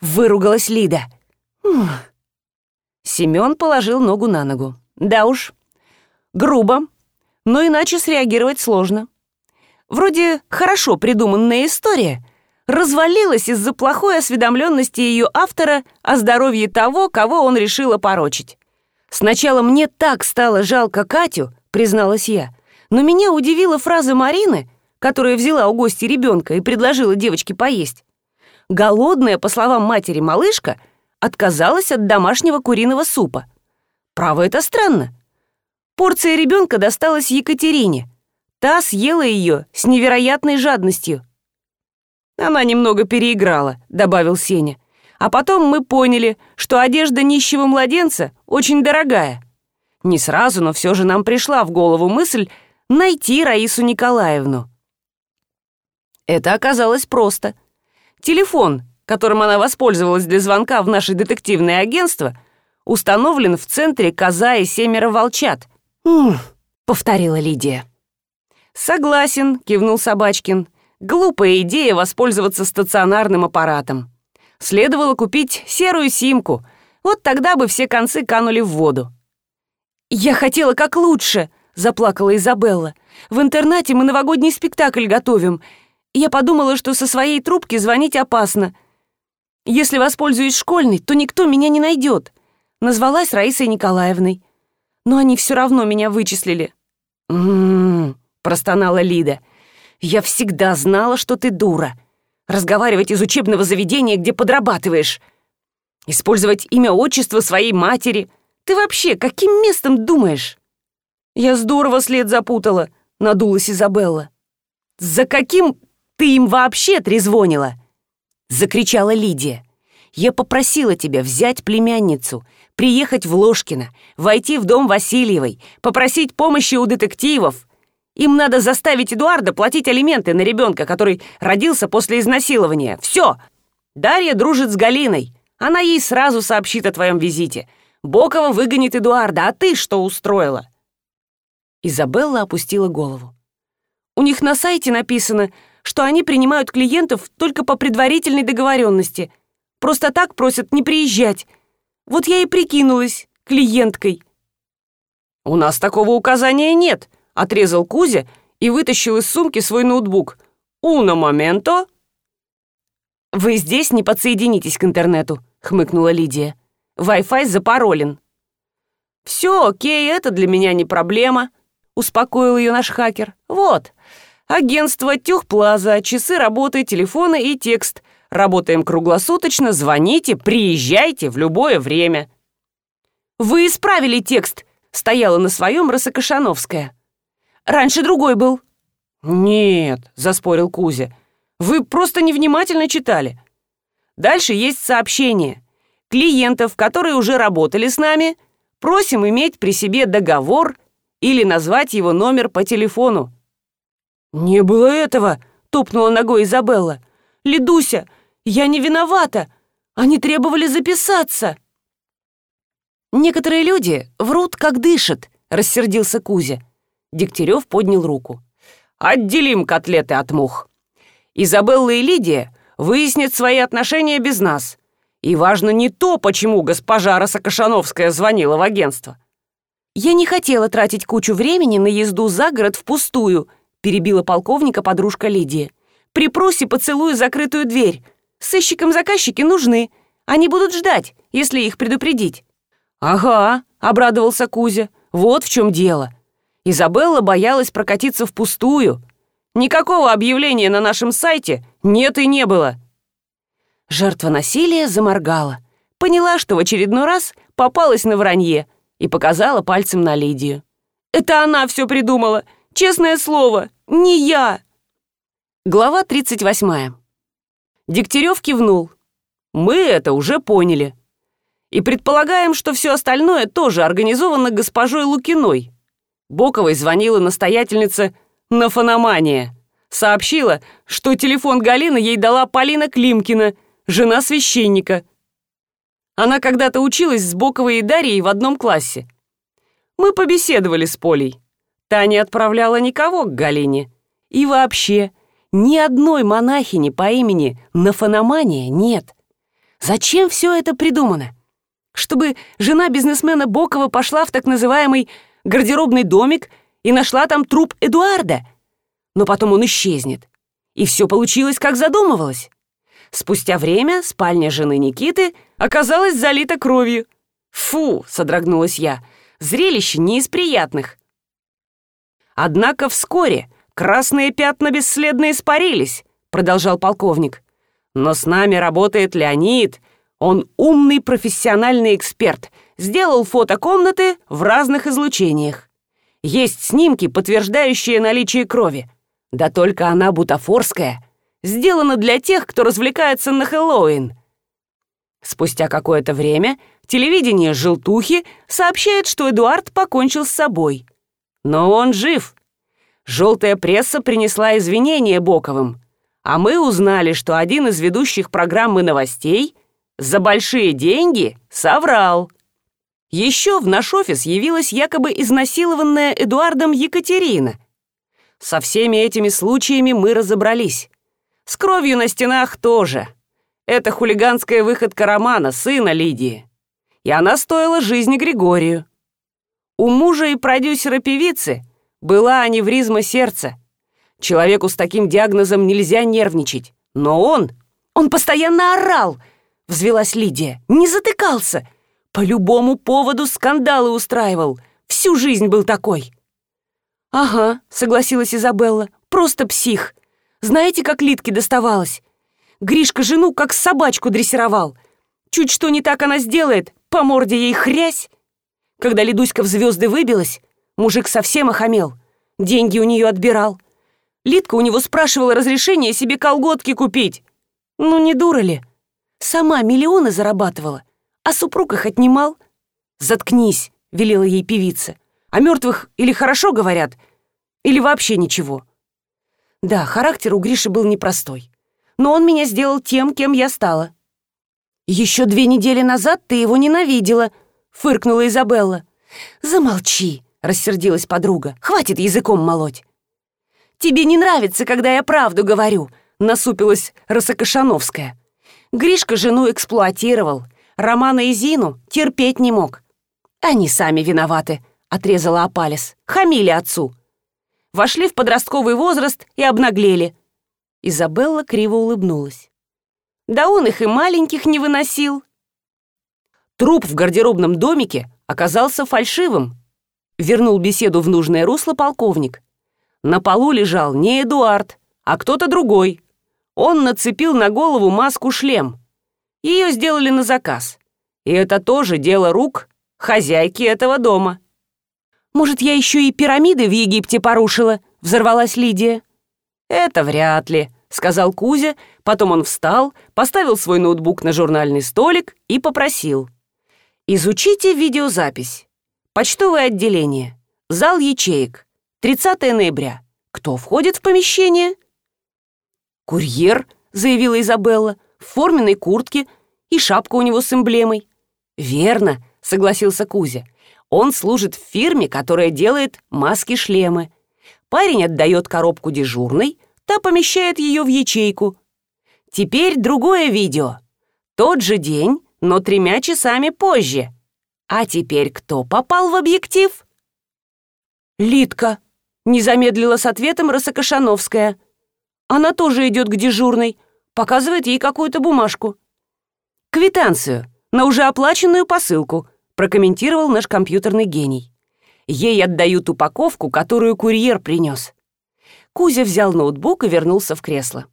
Выругалась Лида. Семен положил ногу на ногу. Да уж, грубо, но иначе среагировать сложно. Вроде хорошо придуманная история развалилась из-за плохой осведомленности ее автора о здоровье того, кого он решил опорочить. Сначала мне так стало жалко Катю, призналась я, но меня удивила фраза Марины, которая взяла у гости ребенка и предложила девочке поесть. Голодная, по словам матери, малышка — отказалась от домашнего куриного супа. Право, это странно. Порция ребенка досталась Екатерине. Та съела ее с невероятной жадностью. Она немного переиграла, добавил Сеня. А потом мы поняли, что одежда нищего младенца очень дорогая. Не сразу, но все же нам пришла в голову мысль найти Раису Николаевну. Это оказалось просто. Телефон, которым она воспользовалась для звонка в наше детективное агентство, установлен в центре коза и семеро волчат. «М-м», повторила Лидия. «Согласен», — кивнул Собачкин. «Глупая идея воспользоваться стационарным аппаратом. Следовало купить серую симку, вот тогда бы все концы канули в воду». «Я хотела как лучше», — заплакала Изабелла. «В интернате мы новогодний спектакль готовим. Я подумала, что со своей трубки звонить опасно. Если воспользуюсь школьной, то никто меня не найдет. Назвалась Раисой Николаевной. Но они все равно меня вычислили. «М-м-м», простонала Лида. «Я всегда знала, что ты дура. Разговаривать из учебного заведения, где подрабатываешь. Использовать имя отчество своей матери. Ты вообще каким местом думаешь?» «Я здорово след запутала», — надулась Изабелла. «За каким Ты им вообще трезвонила!» Закричала Лидия. «Я попросила тебя взять племянницу, приехать в Ложкино, войти в дом Васильевой, попросить помощи у детективов. Им надо заставить Эдуарда платить алименты на ребенка, который родился после изнасилования. Все! Дарья дружит с Галиной. Она ей сразу сообщит о твоем визите. Бокова выгонит Эдуарда, а ты что устроила?» Изабелла опустила голову. «У них на сайте написано, что они принимают клиентов только по предварительной договоренности. Просто так просят не приезжать. Вот я и прикинулась клиенткой». «У нас такого указания нет», — отрезал Кузя и вытащил из сумки свой ноутбук. «Уно моменто». «Вы здесь не подсоединитесь к интернету», — хмыкнула Лидия. «Wi-Fi запаролен». «Все окей, это для меня не проблема», — успокоил ее наш хакер. «Вот, агентство Тюхплаза, часы работы, телефоны и текст. Работаем круглосуточно, звоните, приезжайте в любое время». «Вы исправили текст», — стояла на своем Росокошановская. «Раньше другой был». «Нет», — заспорил Кузя, — «вы просто невнимательно читали. Дальше есть сообщение. Клиентов, которые уже работали с нами, просим иметь при себе договор или назвать его номер по телефону». «Не было этого», — топнула ногой Изабелла. «Ледуся, я не виновата. Они требовали записаться». «Некоторые люди врут, как дышат», — рассердился Кузя. Дегтярев поднял руку. «Отделим котлеты от мух. Изабелла и Лидия выяснят свои отношения без нас. И важно не то, почему госпожа Росокошановская звонила в агентство». «Я не хотела тратить кучу времени на езду за город впустую», — перебила полковника подружка Лидия. «При просьбе поцелую закрытую дверь. Сыщикам заказчики нужны. Они будут ждать, если их предупредить». «Ага», — обрадовался Кузя. «Вот в чем дело. Изабелла боялась прокатиться впустую. Никакого объявления на нашем сайте нет и не было». Жертва насилия заморгала. Поняла, что в очередной раз попалась на вранье и показала пальцем на Лидию. «Это она все придумала. Честное слово, не я». Глава 38. Дегтярев кивнул. «Мы это уже поняли. И предполагаем, что все остальное тоже организовано госпожой Лукиной». Боковой звонила настоятельница «Нафономания». Сообщила, что телефон Галины ей дала Полина Климкина, жена священника. Она когда-то училась с Боковой и Дарьей в одном классе. Мы побеседовали с Полей. Та не отправляла никого к Галине. И вообще, ни одной монахини по имени Нафономания нет. Зачем все это придумано? Чтобы жена бизнесмена Бокова пошла в так называемый гардеробный домик и нашла там труп Эдуарда. Но потом он исчезнет. И все получилось, как задумывалось. Спустя время спальня жены Никиты оказалась залита кровью. «Фу!» — содрогнулась я. «Зрелище не из приятных». Однако вскоре красные пятна бесследно испарились, продолжал полковник. Но с нами работает Леонид. Он умный профессиональный эксперт. Сделал фото комнаты в разных излучениях. Есть снимки, подтверждающие наличие крови. Да только она бутафорская. Сделана для тех, кто развлекается на Хэллоуин. Спустя какое-то время телевидение «Желтухи» сообщает, что Эдуард покончил с собой. Но он жив. Желтая пресса принесла извинения Боковым, а мы узнали, что один из ведущих программы новостей за большие деньги соврал. Еще в наш офис явилась якобы изнасилованная Эдуардом Екатерина. Со всеми этими случаями мы разобрались. С кровью на стенах тоже. Это хулиганская выходка Романа, сына Лидии. И она стоила жизни Григорию. У мужа и продюсера певицы была аневризма сердца. Человеку с таким диагнозом нельзя нервничать. Но он... Он постоянно орал, взвелась Лидия. Не затыкался. По любому поводу скандалы устраивал. Всю жизнь был такой. «Ага», — согласилась Изабелла, — «просто псих. Знаете, как Литке доставалось? Гришка жену как собачку дрессировал. Чуть что не так она сделает, по морде ей хрясь. Когда Ледуська в звезды выбилась, мужик совсем охамел, деньги у нее отбирал. Лидка у него спрашивала разрешение себе колготки купить. Ну не дура ли? Сама миллионы зарабатывала, а супруг их отнимал. «Заткнись», — велела ей певица. «О мертвых или хорошо говорят, или вообще ничего». Да, характер у Гриши был непростой, но он меня сделал тем, кем я стала. «Еще две недели назад ты его ненавидела», — фыркнула Изабелла. «Замолчи», — рассердилась подруга. «Хватит языком молоть». «Тебе не нравится, когда я правду говорю», — насупилась Росокошановская. Гришка жену эксплуатировал, Романа и Зину терпеть не мог. «Они сами виноваты», — отрезала Апалис. «Хамили отцу». Вошли в подростковый возраст и обнаглели. Изабелла криво улыбнулась. Да он их и маленьких не выносил. Труп в гардеробном домике оказался фальшивым. Вернул беседу в нужное русло полковник. На полу лежал не Эдуард, а кто-то другой. Он нацепил на голову маску-шлем. Ее сделали на заказ. И это тоже дело рук хозяйки этого дома. «Может, я еще и пирамиды в Египте порушила?» — взорвалась Лидия. «Это вряд ли», — сказал Кузя, потом он встал, поставил свой ноутбук на журнальный столик и попросил. «Изучите видеозапись. Почтовое отделение. Зал ячеек. 30 ноября. Кто входит в помещение?» «Курьер», — заявила Изабелла, — «в форменной куртке и шапка у него с эмблемой». «Верно», — согласился Кузя. «Он служит в фирме, которая делает маски-шлемы. Парень отдает коробку дежурной, та помещает ее в ячейку. Теперь другое видео. Тот же день, но тремя часами позже. А теперь кто попал в объектив?» «Литка», — не замедлила с ответом Росокошановская. Она тоже идет к дежурной, показывает ей какую-то бумажку. «Квитанцию на уже оплаченную посылку», прокомментировал наш компьютерный гений. Ей отдают упаковку, которую курьер принес. Кузя взял ноутбук и вернулся в кресло.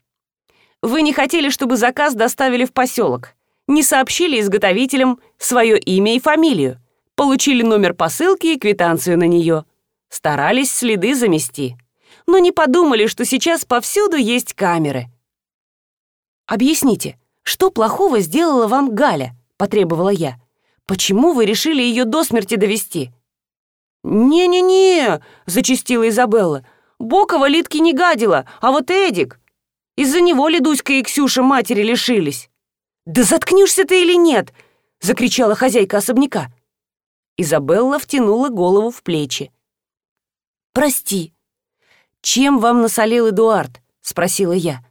«Вы не хотели, чтобы заказ доставили в поселок, не сообщили изготовителям свое имя и фамилию, получили номер посылки и квитанцию на нее, старались следы замести» но не подумали, что сейчас повсюду есть камеры. «Объясните, что плохого сделала вам Галя?» — потребовала я. «Почему вы решили ее до смерти довести?» «Не-не-не», — зачастила Изабелла. «Бокова Литки не гадила, а вот Эдик. Из-за него Лидуська и Ксюша матери лишились». «Да заткнешься ты или нет?» — закричала хозяйка особняка. Изабелла втянула голову в плечи. «Прости», «Чем вам насолил Эдуард?» — спросила я.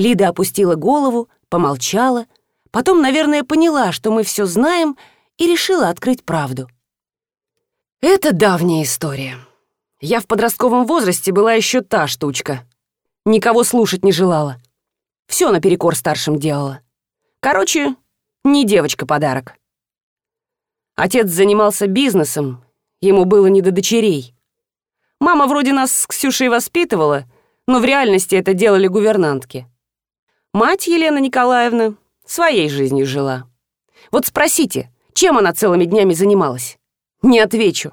Лида опустила голову, помолчала, потом, наверное, поняла, что мы все знаем, и решила открыть правду. Это давняя история. Я в подростковом возрасте была еще та штучка. Никого слушать не желала. Все наперекор старшим делала. Короче, не девочка подарок. Отец занимался бизнесом, ему было не до дочерей. Мама вроде нас с Ксюшей воспитывала, но в реальности это делали гувернантки. Мать Елена Николаевна своей жизнью жила. Вот спросите, чем она целыми днями занималась? Не отвечу.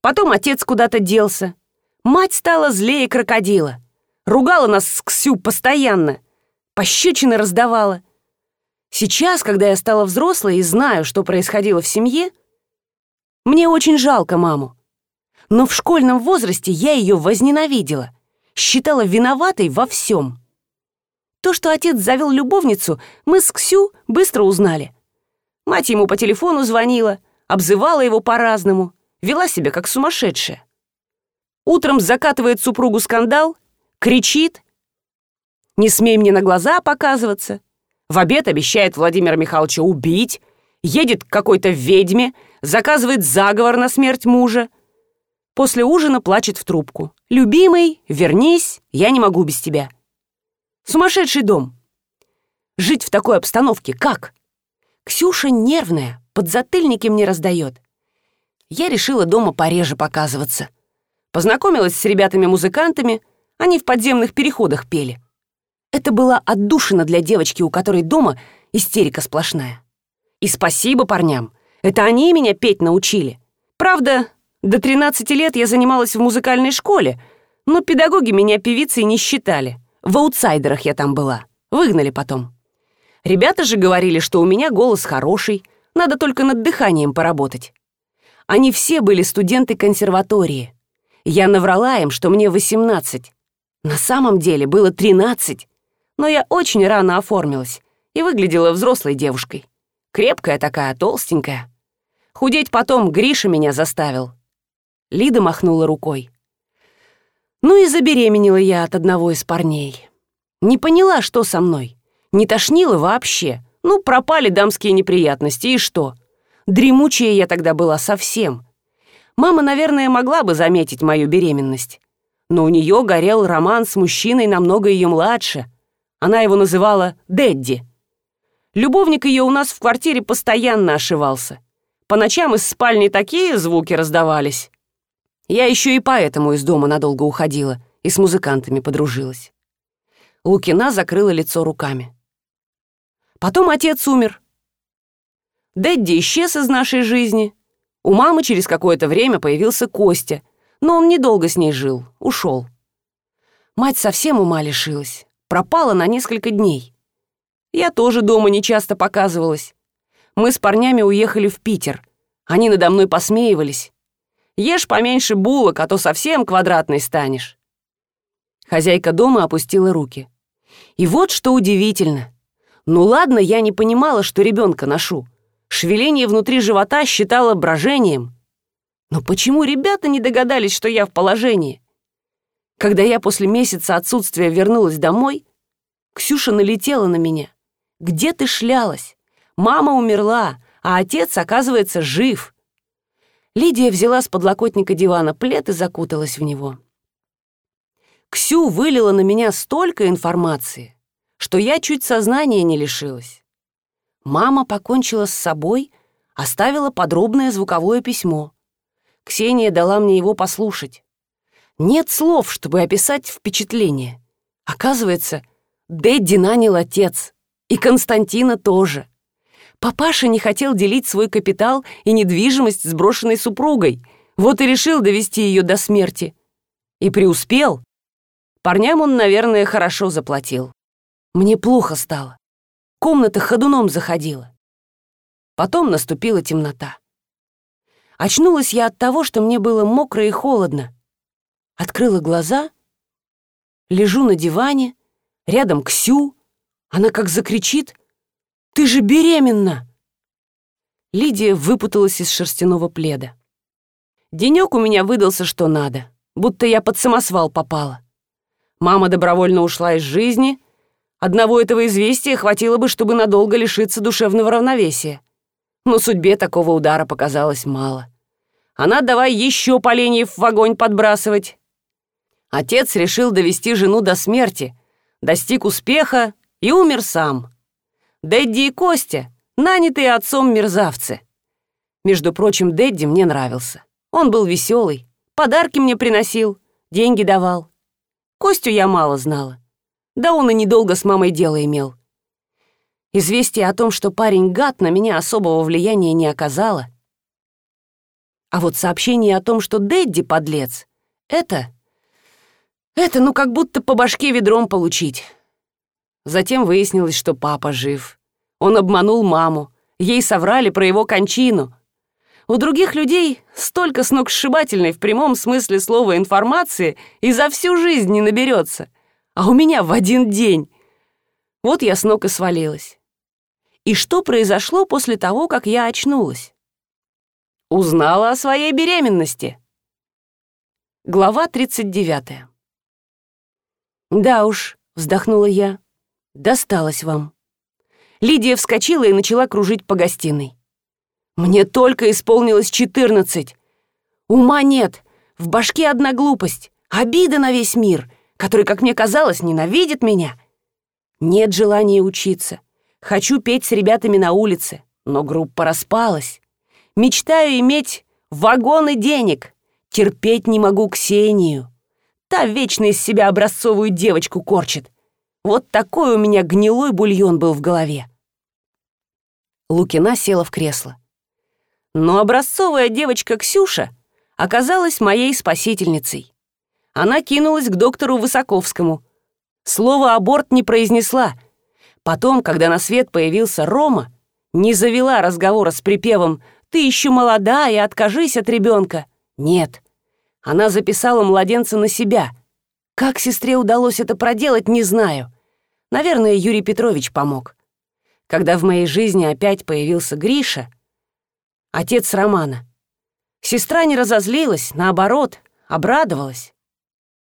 Потом отец куда-то делся. Мать стала злее крокодила. Ругала нас с Ксю постоянно. Пощечины раздавала. Сейчас, когда я стала взрослой и знаю, что происходило в семье, мне очень жалко маму но в школьном возрасте я ее возненавидела, считала виноватой во всем. То, что отец завел любовницу, мы с Ксю быстро узнали. Мать ему по телефону звонила, обзывала его по-разному, вела себя как сумасшедшая. Утром закатывает супругу скандал, кричит. «Не смей мне на глаза показываться». В обед обещает Владимира Михайловича убить, едет к какой-то ведьме, заказывает заговор на смерть мужа, После ужина плачет в трубку. «Любимый, вернись, я не могу без тебя». Сумасшедший дом. Жить в такой обстановке как? Ксюша нервная, подзатыльники мне раздает. Я решила дома пореже показываться. Познакомилась с ребятами-музыкантами, они в подземных переходах пели. Это была отдушина для девочки, у которой дома истерика сплошная. И спасибо парням, это они меня петь научили. Правда, до 13 лет я занималась в музыкальной школе, Но педагоги меня певицей не считали. В аутсайдерах я там была. Выгнали потом. Ребята же говорили, что у меня голос хороший, надо только над дыханием поработать. Они все были студенты консерватории. Я наврала им, что мне 18. На самом деле было 13. Но я очень рано оформилась и выглядела взрослой девушкой. Крепкая такая, толстенькая. Худеть потом Гриша меня заставил. Лида махнула рукой. Ну и забеременела я от одного из парней. Не поняла, что со мной. Не тошнило вообще. Ну, пропали дамские неприятности, и что? Дремучая я тогда была совсем. Мама, наверное, могла бы заметить мою беременность. Но у нее горел роман с мужчиной намного ее младше. Она его называла Дэдди. Любовник ее у нас в квартире постоянно ошивался. По ночам из спальни такие звуки раздавались. Я еще и поэтому из дома надолго уходила и с музыкантами подружилась. Лукина закрыла лицо руками. Потом отец умер. Дэдди исчез из нашей жизни. У мамы через какое-то время появился Костя, но он недолго с ней жил, ушел. Мать совсем ума лишилась, пропала на несколько дней. Я тоже дома нечасто показывалась. Мы с парнями уехали в Питер. Они надо мной посмеивались. Ешь поменьше булок, а то совсем квадратный станешь. Хозяйка дома опустила руки. И вот что удивительно. Ну ладно, я не понимала, что ребенка ношу. Шевеление внутри живота считала брожением. Но почему ребята не догадались, что я в положении? Когда я после месяца отсутствия вернулась домой, Ксюша налетела на меня. «Где ты шлялась? Мама умерла, а отец, оказывается, жив». Лидия взяла с подлокотника дивана плед и закуталась в него. Ксю вылила на меня столько информации, что я чуть сознания не лишилась. Мама покончила с собой, оставила подробное звуковое письмо. Ксения дала мне его послушать. Нет слов, чтобы описать впечатление. Оказывается, Дэдди нанял отец. И Константина тоже. Папаша не хотел делить свой капитал и недвижимость с брошенной супругой. Вот и решил довести ее до смерти. И преуспел. Парням он, наверное, хорошо заплатил. Мне плохо стало. Комната ходуном заходила. Потом наступила темнота. Очнулась я от того, что мне было мокро и холодно. Открыла глаза, лежу на диване, рядом Ксю. Она как закричит «Ты же беременна!» Лидия выпуталась из шерстяного пледа. Денек у меня выдался что надо, будто я под самосвал попала. Мама добровольно ушла из жизни, Одного этого известия хватило бы, чтобы надолго лишиться душевного равновесия. Но судьбе такого удара показалось мало. Она давай еще поленьев в огонь подбрасывать. Отец решил довести жену до смерти, достиг успеха и умер сам. Дэдди и Костя, нанятые отцом мерзавцы. Между прочим, Дэдди мне нравился. Он был веселый, подарки мне приносил, деньги давал. Костю я мало знала. Да он и недолго с мамой дело имел. Известие о том, что парень гад, на меня особого влияния не оказало. А вот сообщение о том, что Дэдди подлец, это... Это ну как будто по башке ведром получить. Затем выяснилось, что папа жив. Он обманул маму. Ей соврали про его кончину. У других людей столько сногсшибательной в прямом смысле слова информации и за всю жизнь не наберется а у меня в один день. Вот я с ног и свалилась. И что произошло после того, как я очнулась? Узнала о своей беременности. Глава 39. «Да уж», — вздохнула я, — «досталось вам». Лидия вскочила и начала кружить по гостиной. «Мне только исполнилось четырнадцать. Ума нет, в башке одна глупость, обида на весь мир — который, как мне казалось, ненавидит меня. Нет желания учиться. Хочу петь с ребятами на улице, но группа распалась. Мечтаю иметь вагоны денег. Терпеть не могу Ксению. Та вечно из себя образцовую девочку корчит. Вот такой у меня гнилой бульон был в голове. Лукина села в кресло. Но образцовая девочка Ксюша оказалась моей спасительницей. Она кинулась к доктору Высоковскому. Слово «аборт» не произнесла. Потом, когда на свет появился Рома, не завела разговора с припевом «Ты еще молодая, откажись от ребенка». Нет. Она записала младенца на себя. Как сестре удалось это проделать, не знаю. Наверное, Юрий Петрович помог. Когда в моей жизни опять появился Гриша, отец Романа, сестра не разозлилась, наоборот, обрадовалась.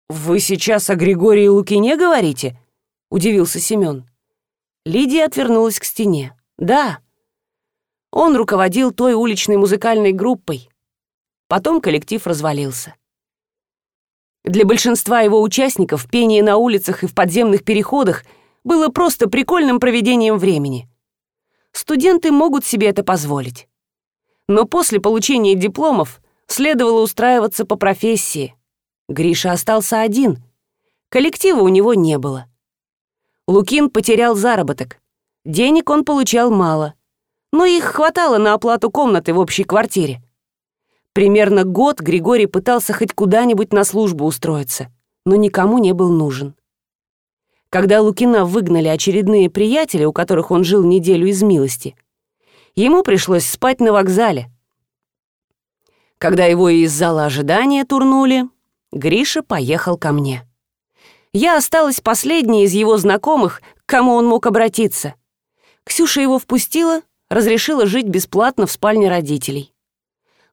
«Вы сейчас о Григории Лукине говорите?» — удивился Семён. Лидия отвернулась к стене. «Да». Он руководил той уличной музыкальной группой. Потом коллектив развалился. Для большинства его участников пение на улицах и в подземных переходах было просто прикольным проведением времени. Студенты могут себе это позволить. Но после получения дипломов следовало устраиваться по профессии. Гриша остался один. Коллектива у него не было. Лукин потерял заработок. Денег он получал мало. Но их хватало на оплату комнаты в общей квартире. Примерно год Григорий пытался хоть куда-нибудь на службу устроиться, но никому не был нужен. Когда Лукина выгнали очередные приятели, у которых он жил неделю из милости, ему пришлось спать на вокзале. Когда его из зала ожидания турнули, Гриша поехал ко мне. Я осталась последней из его знакомых, к кому он мог обратиться. Ксюша его впустила, разрешила жить бесплатно в спальне родителей.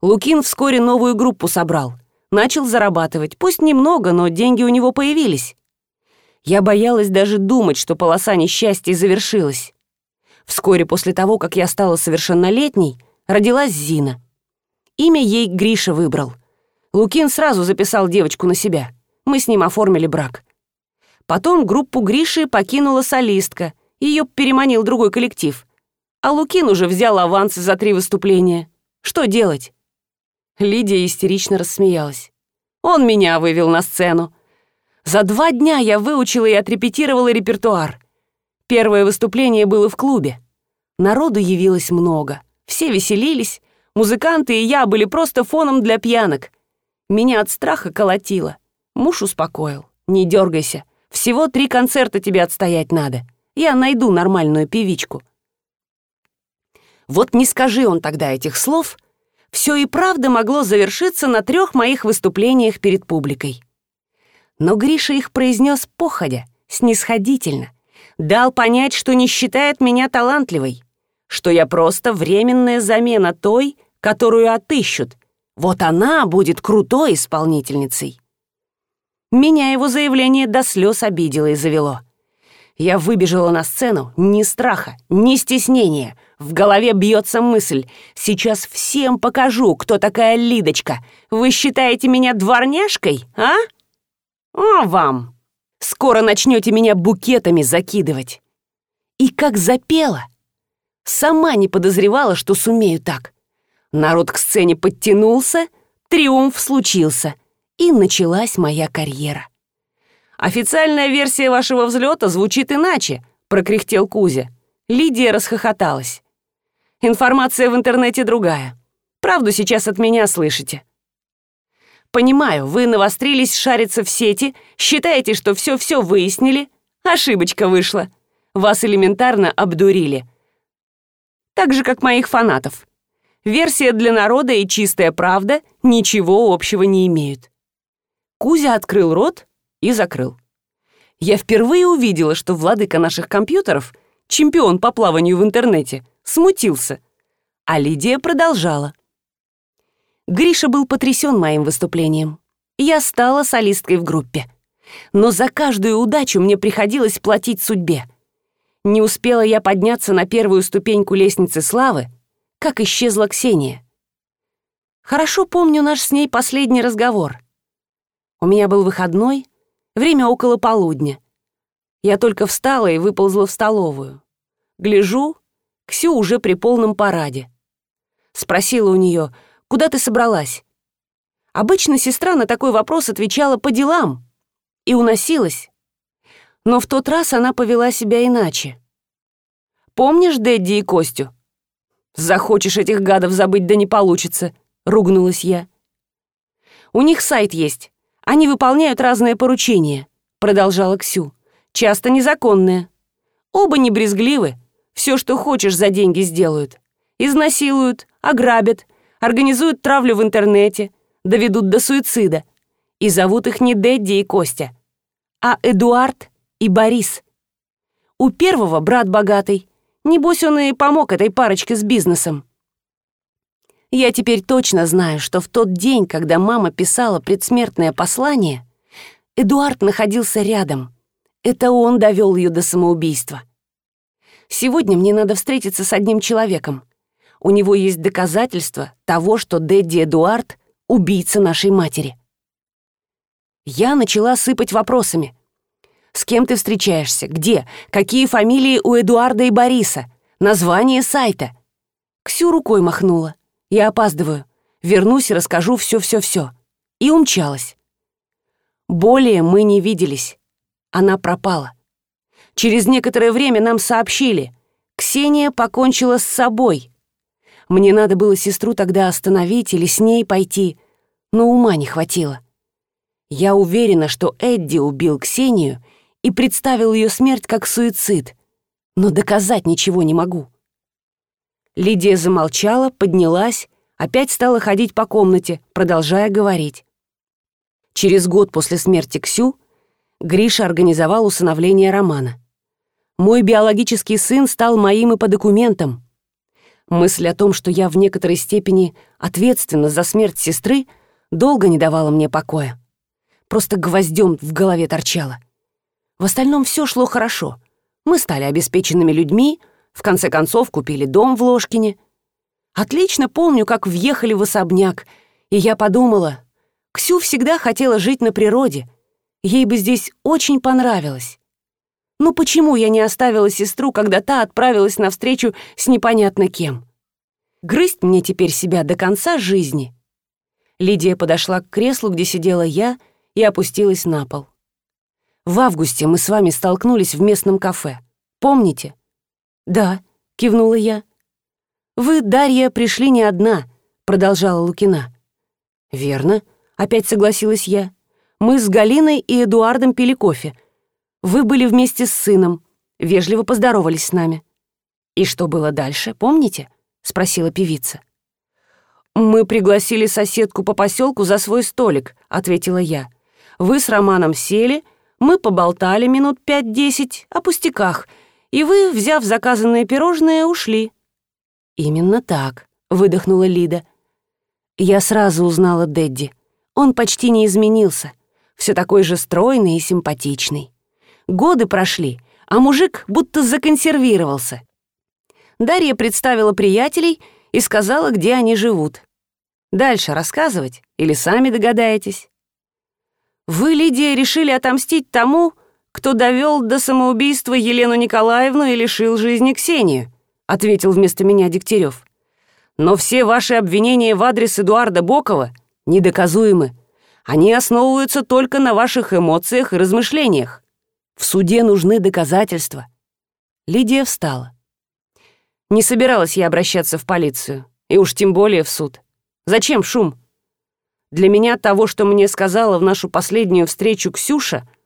Лукин вскоре новую группу собрал. Начал зарабатывать, пусть немного, но деньги у него появились. Я боялась даже думать, что полоса несчастья завершилась. Вскоре после того, как я стала совершеннолетней, родилась Зина. Имя ей Гриша выбрал. Лукин сразу записал девочку на себя. Мы с ним оформили брак. Потом группу Гриши покинула солистка. Ее переманил другой коллектив. А Лукин уже взял аванс за три выступления. Что делать? Лидия истерично рассмеялась. Он меня вывел на сцену. За два дня я выучила и отрепетировала репертуар. Первое выступление было в клубе. Народу явилось много. Все веселились. Музыканты и я были просто фоном для пьянок. Меня от страха колотило. Муж успокоил. «Не дергайся. Всего три концерта тебе отстоять надо. Я найду нормальную певичку». Вот не скажи он тогда этих слов, все и правда могло завершиться на трех моих выступлениях перед публикой. Но Гриша их произнес походя, снисходительно. Дал понять, что не считает меня талантливой, что я просто временная замена той, которую отыщут, вот она будет крутой исполнительницей. Меня его заявление до слез обидело и завело. Я выбежала на сцену ни страха, ни стеснения. В голове бьется мысль. Сейчас всем покажу, кто такая Лидочка. Вы считаете меня дворняжкой, а? О, вам! Скоро начнете меня букетами закидывать. И как запела. Сама не подозревала, что сумею так. Народ к сцене подтянулся, триумф случился, и началась моя карьера. «Официальная версия вашего взлета звучит иначе», — прокряхтел Кузя. Лидия расхохоталась. «Информация в интернете другая. Правду сейчас от меня слышите». «Понимаю, вы навострились шариться в сети, считаете, что все-все выяснили. Ошибочка вышла. Вас элементарно обдурили. Так же, как моих фанатов версия для народа и чистая правда ничего общего не имеют. Кузя открыл рот и закрыл. Я впервые увидела, что владыка наших компьютеров, чемпион по плаванию в интернете, смутился. А Лидия продолжала. Гриша был потрясен моим выступлением. Я стала солисткой в группе. Но за каждую удачу мне приходилось платить судьбе. Не успела я подняться на первую ступеньку лестницы славы, как исчезла Ксения. Хорошо помню наш с ней последний разговор. У меня был выходной, время около полудня. Я только встала и выползла в столовую. Гляжу, Ксю уже при полном параде. Спросила у нее, куда ты собралась? Обычно сестра на такой вопрос отвечала по делам и уносилась. Но в тот раз она повела себя иначе. Помнишь Дэдди и Костю? «Захочешь этих гадов забыть, да не получится», — ругнулась я. «У них сайт есть. Они выполняют разные поручения, продолжала Ксю. Часто незаконные. Оба не брезгливы. Все, что хочешь, за деньги сделают. Изнасилуют, ограбят, организуют травлю в интернете, доведут до суицида. И зовут их не Дэдди и Костя, а Эдуард и Борис. У первого брат богатый. Небось, он и помог этой парочке с бизнесом. Я теперь точно знаю, что в тот день, когда мама писала предсмертное послание, Эдуард находился рядом. Это он довел ее до самоубийства. Сегодня мне надо встретиться с одним человеком. У него есть доказательства того, что Дэдди Эдуард — убийца нашей матери. Я начала сыпать вопросами. С кем ты встречаешься? Где? Какие фамилии у Эдуарда и Бориса? Название сайта? Ксю рукой махнула. Я опаздываю. Вернусь и расскажу все-все-все. И умчалась. Более мы не виделись. Она пропала. Через некоторое время нам сообщили. Ксения покончила с собой. Мне надо было сестру тогда остановить или с ней пойти, но ума не хватило. Я уверена, что Эдди убил Ксению и представил ее смерть как суицид, но доказать ничего не могу. Лидия замолчала, поднялась, опять стала ходить по комнате, продолжая говорить. Через год после смерти Ксю Гриша организовал усыновление Романа. Мой биологический сын стал моим и по документам. Мысль о том, что я в некоторой степени ответственна за смерть сестры, долго не давала мне покоя. Просто гвоздем в голове торчала. В остальном все шло хорошо. Мы стали обеспеченными людьми — в конце концов, купили дом в Ложкине. Отлично помню, как въехали в особняк, и я подумала, Ксю всегда хотела жить на природе. Ей бы здесь очень понравилось. Ну почему я не оставила сестру, когда та отправилась на встречу с непонятно кем? Грызть мне теперь себя до конца жизни. Лидия подошла к креслу, где сидела я, и опустилась на пол. В августе мы с вами столкнулись в местном кафе. Помните? «Да», — кивнула я. «Вы, Дарья, пришли не одна», — продолжала Лукина. «Верно», — опять согласилась я. «Мы с Галиной и Эдуардом пили кофе. Вы были вместе с сыном, вежливо поздоровались с нами». «И что было дальше, помните?» — спросила певица. «Мы пригласили соседку по поселку за свой столик», — ответила я. «Вы с Романом сели, мы поболтали минут пять-десять о пустяках — и вы, взяв заказанные пирожные, ушли». «Именно так», — выдохнула Лида. Я сразу узнала Дэдди. Он почти не изменился. Все такой же стройный и симпатичный. Годы прошли, а мужик будто законсервировался. Дарья представила приятелей и сказала, где они живут. Дальше рассказывать или сами догадаетесь? Вы, Лидия, решили отомстить тому, кто довел до самоубийства Елену Николаевну и лишил жизни Ксению», ответил вместо меня Дегтярев. «Но все ваши обвинения в адрес Эдуарда Бокова недоказуемы. Они основываются только на ваших эмоциях и размышлениях. В суде нужны доказательства». Лидия встала. Не собиралась я обращаться в полицию, и уж тем более в суд. Зачем шум? Для меня того, что мне сказала в нашу последнюю встречу Ксюша —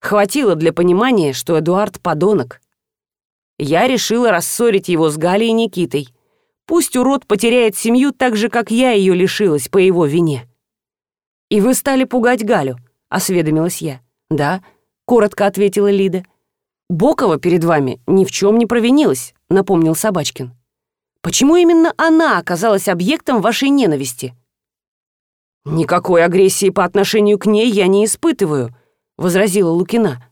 Хватило для понимания, что Эдуард — подонок. Я решила рассорить его с Галей и Никитой. Пусть урод потеряет семью так же, как я ее лишилась по его вине. «И вы стали пугать Галю?» — осведомилась я. «Да», — коротко ответила Лида. «Бокова перед вами ни в чем не провинилась», — напомнил Собачкин. «Почему именно она оказалась объектом вашей ненависти?» «Никакой агрессии по отношению к ней я не испытываю», возразила Лукина.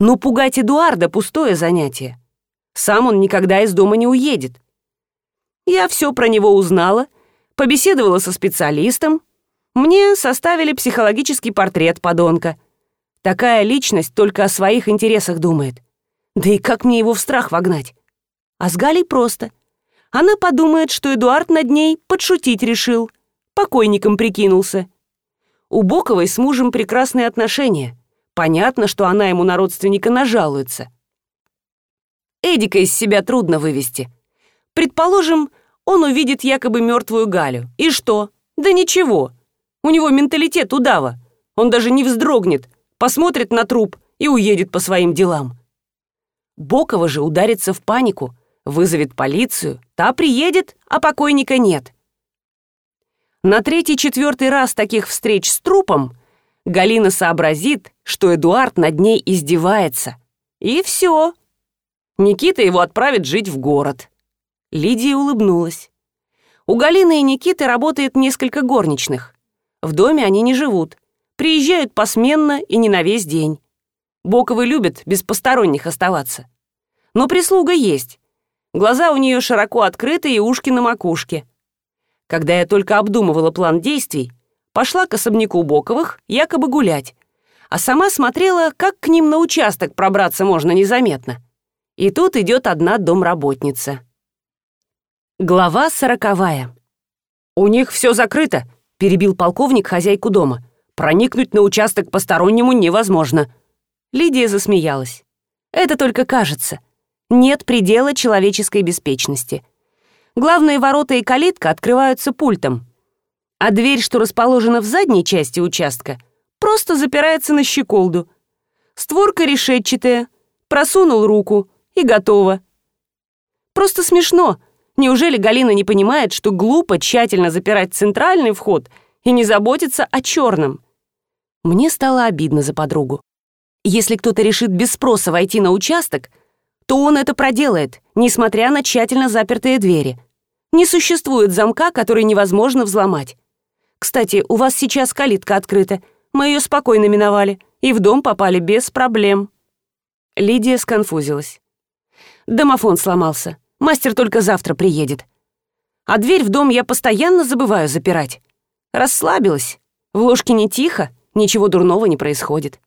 «Но пугать Эдуарда — пустое занятие. Сам он никогда из дома не уедет. Я все про него узнала, побеседовала со специалистом. Мне составили психологический портрет подонка. Такая личность только о своих интересах думает. Да и как мне его в страх вогнать? А с Галей просто. Она подумает, что Эдуард над ней подшутить решил, покойником прикинулся. У Боковой с мужем прекрасные отношения. Понятно, что она ему на родственника нажалуется. Эдика из себя трудно вывести. Предположим, он увидит якобы мертвую Галю. И что? Да ничего. У него менталитет удава. Он даже не вздрогнет, посмотрит на труп и уедет по своим делам. Бокова же ударится в панику, вызовет полицию, та приедет, а покойника нет. На третий-четвертый раз таких встреч с трупом Галина сообразит, что Эдуард над ней издевается. И все. Никита его отправит жить в город. Лидия улыбнулась. У Галины и Никиты работает несколько горничных. В доме они не живут. Приезжают посменно и не на весь день. Боковы любят без посторонних оставаться. Но прислуга есть. Глаза у нее широко открыты и ушки на макушке. Когда я только обдумывала план действий, пошла к особняку Боковых якобы гулять, а сама смотрела, как к ним на участок пробраться можно незаметно. И тут идет одна домработница. Глава сороковая. «У них все закрыто», — перебил полковник хозяйку дома. «Проникнуть на участок постороннему невозможно». Лидия засмеялась. «Это только кажется. Нет предела человеческой беспечности. Главные ворота и калитка открываются пультом, а дверь, что расположена в задней части участка, просто запирается на щеколду. Створка решетчатая, просунул руку и готово. Просто смешно, Неужели Галина не понимает, что глупо тщательно запирать центральный вход и не заботиться о черном? Мне стало обидно за подругу. Если кто-то решит без спроса войти на участок, то он это проделает, несмотря на тщательно запертые двери. Не существует замка, который невозможно взломать. Кстати, у вас сейчас калитка открыта. Мы ее спокойно миновали и в дом попали без проблем. Лидия сконфузилась. Домофон сломался. Мастер только завтра приедет. А дверь в дом я постоянно забываю запирать. Расслабилась. В ложке не тихо, ничего дурного не происходит.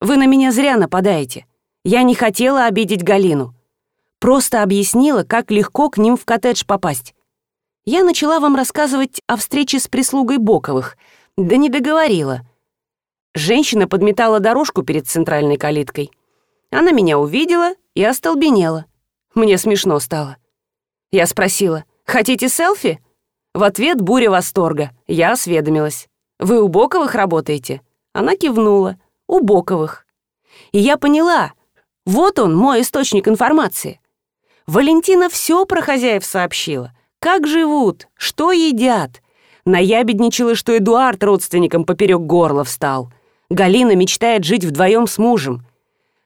Вы на меня зря нападаете. Я не хотела обидеть Галину. Просто объяснила, как легко к ним в коттедж попасть. Я начала вам рассказывать о встрече с прислугой Боковых, да не договорила. Женщина подметала дорожку перед центральной калиткой. Она меня увидела и остолбенела. Мне смешно стало. Я спросила, «Хотите селфи?» В ответ буря восторга. Я осведомилась. «Вы у Боковых работаете?» Она кивнула. «У Боковых». И я поняла. Вот он, мой источник информации. Валентина все про хозяев сообщила. Как живут, что едят. Наябедничала, что Эдуард родственникам поперек горла встал. Галина мечтает жить вдвоем с мужем.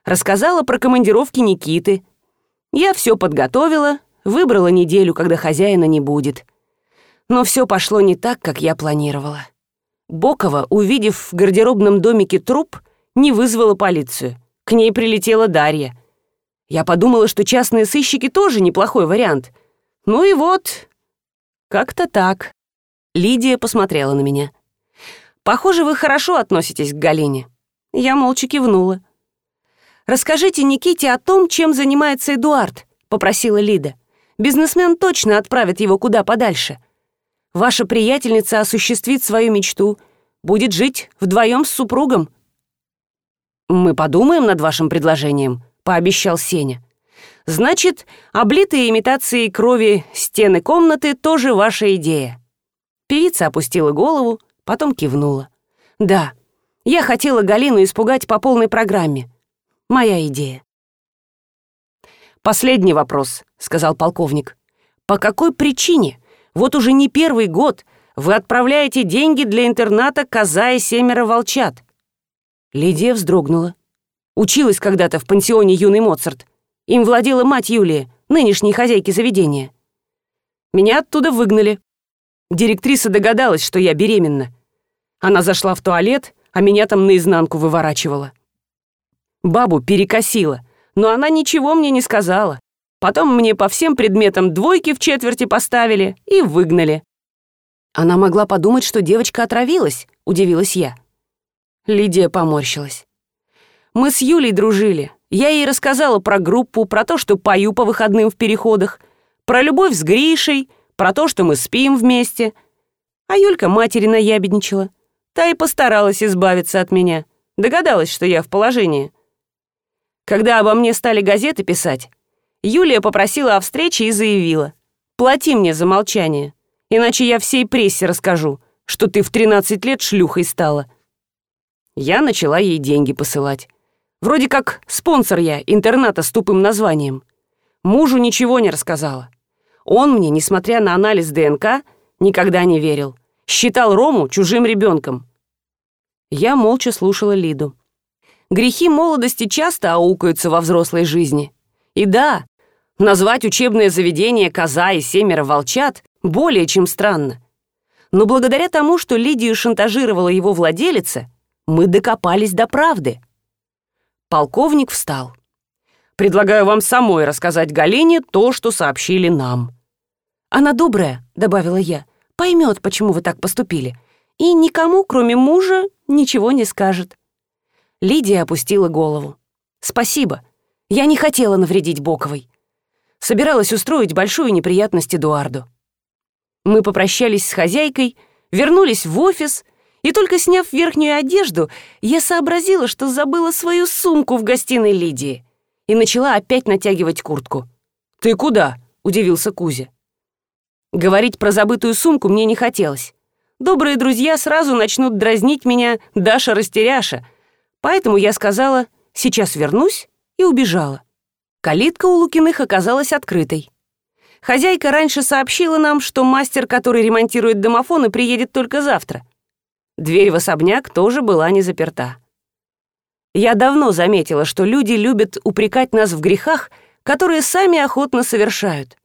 Рассказала про командировки Никиты, я все подготовила, выбрала неделю, когда хозяина не будет. Но все пошло не так, как я планировала. Бокова, увидев в гардеробном домике труп, не вызвала полицию. К ней прилетела Дарья. Я подумала, что частные сыщики тоже неплохой вариант. Ну и вот, как-то так. Лидия посмотрела на меня. «Похоже, вы хорошо относитесь к Галине». Я молча кивнула. «Расскажите Никите о том, чем занимается Эдуард», — попросила Лида. «Бизнесмен точно отправит его куда подальше. Ваша приятельница осуществит свою мечту, будет жить вдвоем с супругом». «Мы подумаем над вашим предложением», — пообещал Сеня. «Значит, облитые имитацией крови стены комнаты тоже ваша идея». Певица опустила голову, потом кивнула. «Да, я хотела Галину испугать по полной программе. Моя идея. «Последний вопрос», — сказал полковник. «По какой причине? Вот уже не первый год вы отправляете деньги для интерната «Коза и семеро волчат». Лидия вздрогнула. Училась когда-то в пансионе юный Моцарт. Им владела мать Юлия, нынешней хозяйки заведения. Меня оттуда выгнали. Директриса догадалась, что я беременна. Она зашла в туалет, а меня там наизнанку выворачивала. Бабу перекосило, но она ничего мне не сказала. Потом мне по всем предметам двойки в четверти поставили и выгнали. Она могла подумать, что девочка отравилась, удивилась я. Лидия поморщилась. Мы с Юлей дружили. Я ей рассказала про группу, про то, что пою по выходным в переходах, про любовь с Гришей, про то, что мы спим вместе. А Юлька матери наябедничала. Та и постаралась избавиться от меня. Догадалась, что я в положении. Когда обо мне стали газеты писать, Юлия попросила о встрече и заявила. «Плати мне за молчание, иначе я всей прессе расскажу, что ты в 13 лет шлюхой стала». Я начала ей деньги посылать. Вроде как спонсор я интерната с тупым названием. Мужу ничего не рассказала. Он мне, несмотря на анализ ДНК, никогда не верил. Считал Рому чужим ребенком. Я молча слушала Лиду. Грехи молодости часто аукаются во взрослой жизни. И да, назвать учебное заведение «Коза» и «Семеро волчат» более чем странно. Но благодаря тому, что Лидию шантажировала его владелица, мы докопались до правды. Полковник встал. «Предлагаю вам самой рассказать Галине то, что сообщили нам». «Она добрая», — добавила я, — «поймет, почему вы так поступили, и никому, кроме мужа, ничего не скажет». Лидия опустила голову. «Спасибо. Я не хотела навредить Боковой. Собиралась устроить большую неприятность Эдуарду». Мы попрощались с хозяйкой, вернулись в офис, и только сняв верхнюю одежду, я сообразила, что забыла свою сумку в гостиной Лидии и начала опять натягивать куртку. «Ты куда?» — удивился Кузя. Говорить про забытую сумку мне не хотелось. Добрые друзья сразу начнут дразнить меня Даша-растеряша, поэтому я сказала «сейчас вернусь» и убежала. Калитка у Лукиных оказалась открытой. Хозяйка раньше сообщила нам, что мастер, который ремонтирует домофоны, приедет только завтра. Дверь в особняк тоже была не заперта. Я давно заметила, что люди любят упрекать нас в грехах, которые сами охотно совершают.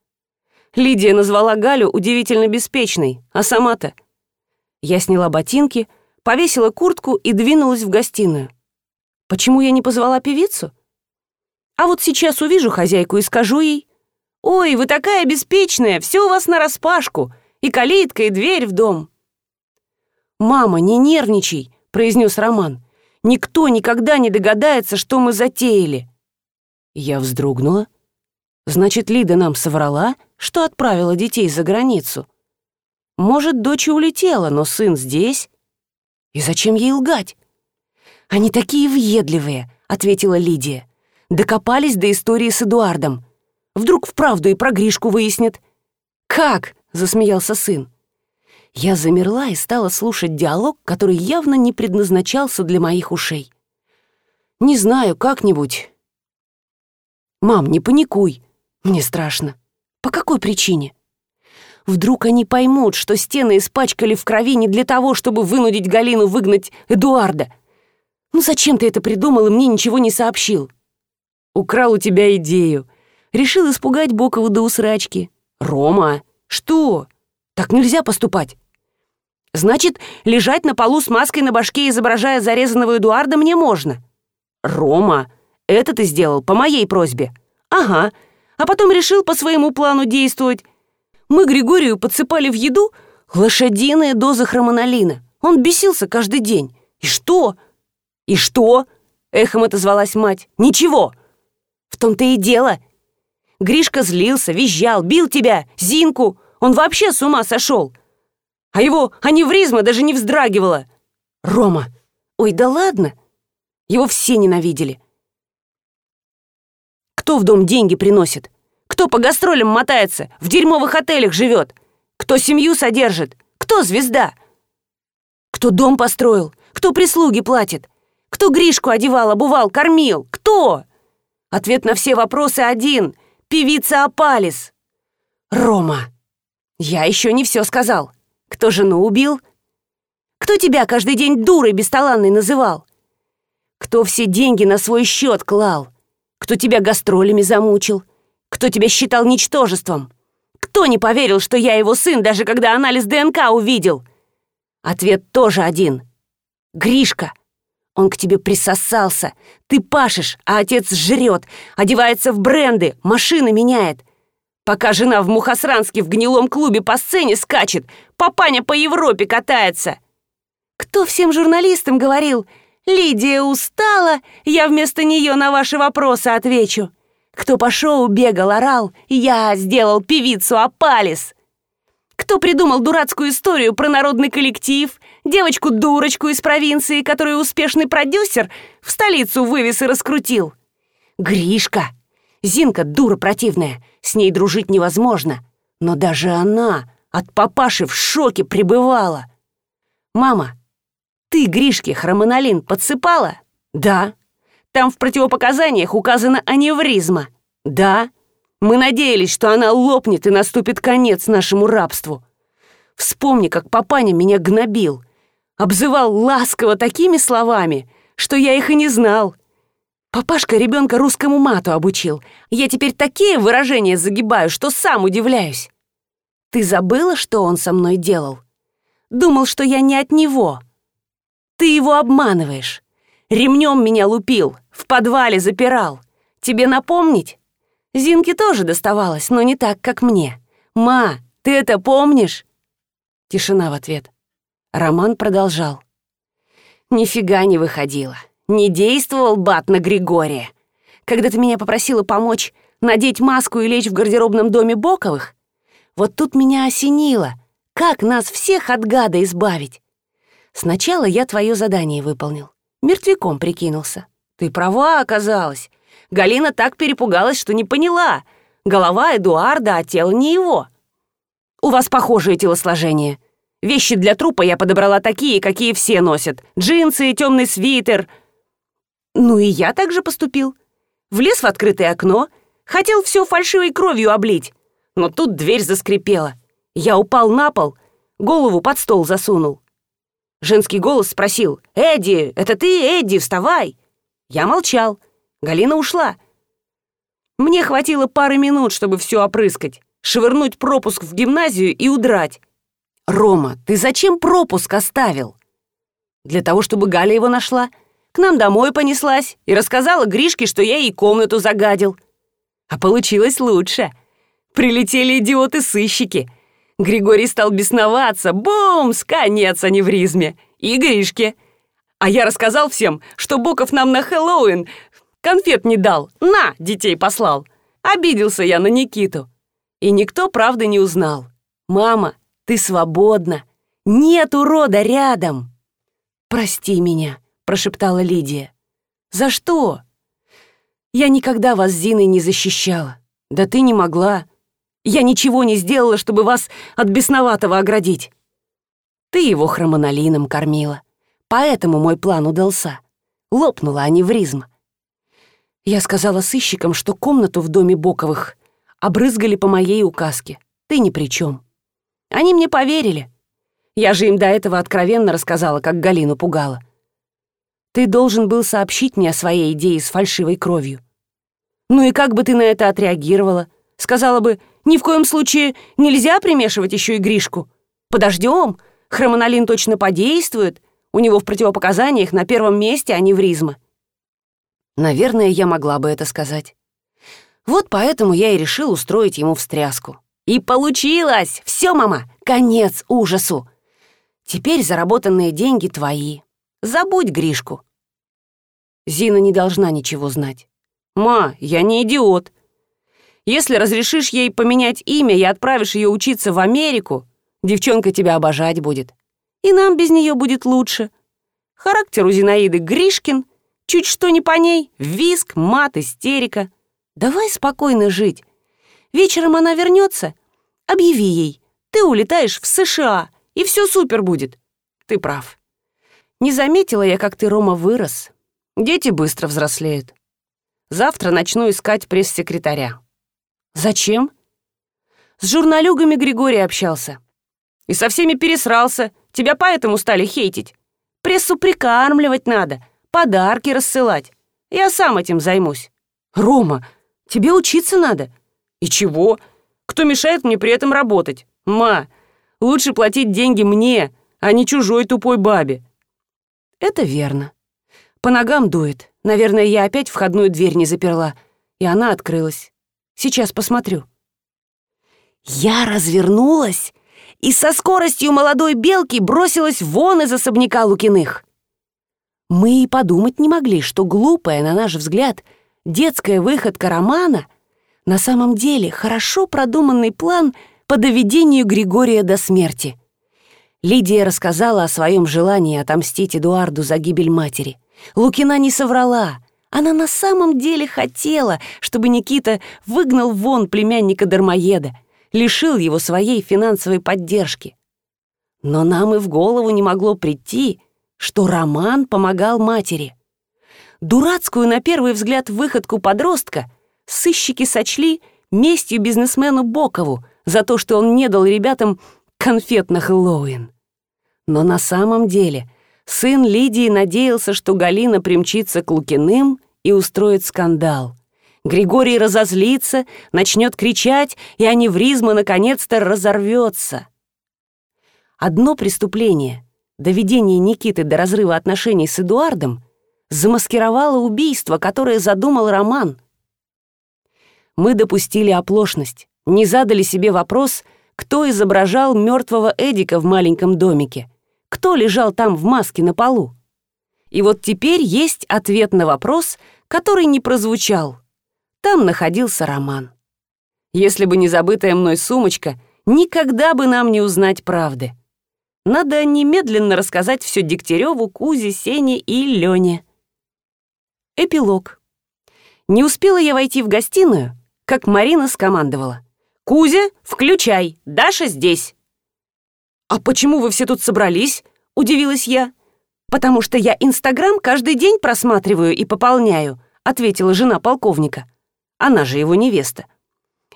Лидия назвала Галю удивительно беспечной, а сама-то... Я сняла ботинки, повесила куртку и двинулась в гостиную. Почему я не позвала певицу? А вот сейчас увижу хозяйку и скажу ей, «Ой, вы такая беспечная, все у вас нараспашку, и калитка, и дверь в дом». «Мама, не нервничай», — произнес Роман. «Никто никогда не догадается, что мы затеяли». Я вздрогнула. Значит, Лида нам соврала, что отправила детей за границу. Может, дочь улетела, но сын здесь. И зачем ей лгать? «Они такие въедливые», — ответила Лидия. «Докопались до истории с Эдуардом. Вдруг вправду и про Гришку выяснят». «Как?» — засмеялся сын. Я замерла и стала слушать диалог, который явно не предназначался для моих ушей. «Не знаю, как-нибудь...» «Мам, не паникуй. Мне страшно. По какой причине?» Вдруг они поймут, что стены испачкали в крови не для того, чтобы вынудить Галину выгнать Эдуарда. Ну зачем ты это придумал и мне ничего не сообщил? Украл у тебя идею. Решил испугать Бокова до усрачки. Рома, что? Так нельзя поступать. Значит, лежать на полу с маской на башке, изображая зарезанного Эдуарда, мне можно. Рома, это ты сделал по моей просьбе. Ага. А потом решил по своему плану действовать. Мы Григорию подсыпали в еду лошадиные дозы хромонолина. Он бесился каждый день. И что? И что? Эхом отозвалась мать. Ничего. Том-то и дело. Гришка злился, визжал, бил тебя, Зинку. Он вообще с ума сошел. А его аневризма даже не вздрагивала. Рома. Ой, да ладно. Его все ненавидели. Кто в дом деньги приносит? Кто по гастролям мотается, в дерьмовых отелях живет? Кто семью содержит? Кто звезда? Кто дом построил? Кто прислуги платит? Кто Гришку одевал, обувал, кормил? Кто? Ответ на все вопросы один. Певица Апалис. Рома. Я еще не все сказал. Кто жену убил? Кто тебя каждый день дурой бесталанной называл? Кто все деньги на свой счет клал? Кто тебя гастролями замучил? Кто тебя считал ничтожеством? Кто не поверил, что я его сын, даже когда анализ ДНК увидел? Ответ тоже один. Гришка. Он к тебе присосался. Ты пашешь, а отец жрет, одевается в бренды, машины меняет. Пока жена в Мухосранске в гнилом клубе по сцене скачет, папаня по Европе катается. Кто всем журналистам говорил, Лидия устала, я вместо нее на ваши вопросы отвечу. Кто по шоу бегал, орал, я сделал певицу Апалис. Кто придумал дурацкую историю про народный коллектив, девочку-дурочку из провинции, которую успешный продюсер в столицу вывез и раскрутил? Гришка. Зинка дура противная, с ней дружить невозможно. Но даже она от папаши в шоке пребывала. «Мама, Ты Гришке хромонолин подсыпала? Да. Там в противопоказаниях указана аневризма. Да. Мы надеялись, что она лопнет и наступит конец нашему рабству. Вспомни, как папаня меня гнобил. Обзывал ласково такими словами, что я их и не знал. Папашка ребенка русскому мату обучил. Я теперь такие выражения загибаю, что сам удивляюсь. Ты забыла, что он со мной делал? Думал, что я не от него. Ты его обманываешь. Ремнем меня лупил, в подвале запирал. Тебе напомнить? Зинке тоже доставалось, но не так, как мне. Ма, ты это помнишь? Тишина в ответ. Роман продолжал. Нифига не выходило. Не действовал бат на Григория. Когда ты меня попросила помочь надеть маску и лечь в гардеробном доме Боковых, вот тут меня осенило. Как нас всех от гада избавить? Сначала я твое задание выполнил. Мертвяком прикинулся. Ты права оказалась. Галина так перепугалась, что не поняла. Голова Эдуарда, а тело не его. У вас похожее телосложение. Вещи для трупа я подобрала такие, какие все носят. Джинсы, темный свитер — ну и я так же поступил. Влез в открытое окно, хотел все фальшивой кровью облить. Но тут дверь заскрипела. Я упал на пол, голову под стол засунул. Женский голос спросил, «Эдди, это ты, Эдди, вставай!» Я молчал. Галина ушла. Мне хватило пары минут, чтобы все опрыскать, швырнуть пропуск в гимназию и удрать. «Рома, ты зачем пропуск оставил?» «Для того, чтобы Галя его нашла», к нам домой понеслась и рассказала Гришке, что я ей комнату загадил. А получилось лучше. Прилетели идиоты-сыщики. Григорий стал бесноваться. Бумс, конец аневризме. И Гришке. А я рассказал всем, что Боков нам на Хэллоуин конфет не дал. На, детей послал. Обиделся я на Никиту. И никто правды не узнал. Мама, ты свободна. Нет урода рядом. Прости меня прошептала Лидия. «За что?» «Я никогда вас с Зиной не защищала. Да ты не могла. Я ничего не сделала, чтобы вас от бесноватого оградить. Ты его хромонолином кормила. Поэтому мой план удался. Лопнула аневризма. Я сказала сыщикам, что комнату в доме Боковых обрызгали по моей указке. Ты ни при чем. Они мне поверили. Я же им до этого откровенно рассказала, как Галину пугала. Ты должен был сообщить мне о своей идее с фальшивой кровью. Ну и как бы ты на это отреагировала? Сказала бы, ни в коем случае нельзя примешивать еще и Гришку. Подождем, хромонолин точно подействует, у него в противопоказаниях на первом месте аневризма. Наверное, я могла бы это сказать. Вот поэтому я и решил устроить ему встряску. И получилось! Все, мама, конец ужасу! Теперь заработанные деньги твои. Забудь Гришку. Зина не должна ничего знать. Ма, я не идиот. Если разрешишь ей поменять имя и отправишь ее учиться в Америку, девчонка тебя обожать будет. И нам без нее будет лучше. Характер у Зинаиды Гришкин, чуть что не по ней, виск, мат, истерика. Давай спокойно жить. Вечером она вернется, объяви ей, ты улетаешь в США, и все супер будет. Ты прав. Не заметила я, как ты, Рома, вырос. Дети быстро взрослеют. Завтра начну искать пресс-секретаря. Зачем? С журналюгами Григорий общался. И со всеми пересрался. Тебя поэтому стали хейтить. Прессу прикармливать надо, подарки рассылать. Я сам этим займусь. Рома, тебе учиться надо. И чего? Кто мешает мне при этом работать? Ма, лучше платить деньги мне, а не чужой тупой бабе. Это верно. По ногам дует. Наверное, я опять входную дверь не заперла. И она открылась. Сейчас посмотрю. Я развернулась и со скоростью молодой белки бросилась вон из особняка Лукиных. Мы и подумать не могли, что глупая, на наш взгляд, детская выходка романа на самом деле хорошо продуманный план по доведению Григория до смерти. Лидия рассказала о своем желании отомстить Эдуарду за гибель матери. Лукина не соврала. Она на самом деле хотела, чтобы Никита выгнал вон племянника-дармоеда, лишил его своей финансовой поддержки. Но нам и в голову не могло прийти, что Роман помогал матери. Дурацкую на первый взгляд выходку подростка сыщики сочли местью бизнесмену Бокову за то, что он не дал ребятам конфет на Хэллоуин. Но на самом деле сын Лидии надеялся, что Галина примчится к Лукиным и устроит скандал. Григорий разозлится, начнет кричать, и аневризма наконец-то разорвется. Одно преступление, доведение Никиты до разрыва отношений с Эдуардом, замаскировало убийство, которое задумал Роман. Мы допустили оплошность, не задали себе вопрос, кто изображал мертвого Эдика в маленьком домике, кто лежал там в маске на полу. И вот теперь есть ответ на вопрос, который не прозвучал. Там находился Роман. Если бы не забытая мной сумочка, никогда бы нам не узнать правды. Надо немедленно рассказать все Дегтяреву, Кузе, Сене и Лене. Эпилог. Не успела я войти в гостиную, как Марина скомандовала. «Кузя, включай, Даша здесь». «А почему вы все тут собрались?» — удивилась я. «Потому что я Инстаграм каждый день просматриваю и пополняю», — ответила жена полковника. Она же его невеста.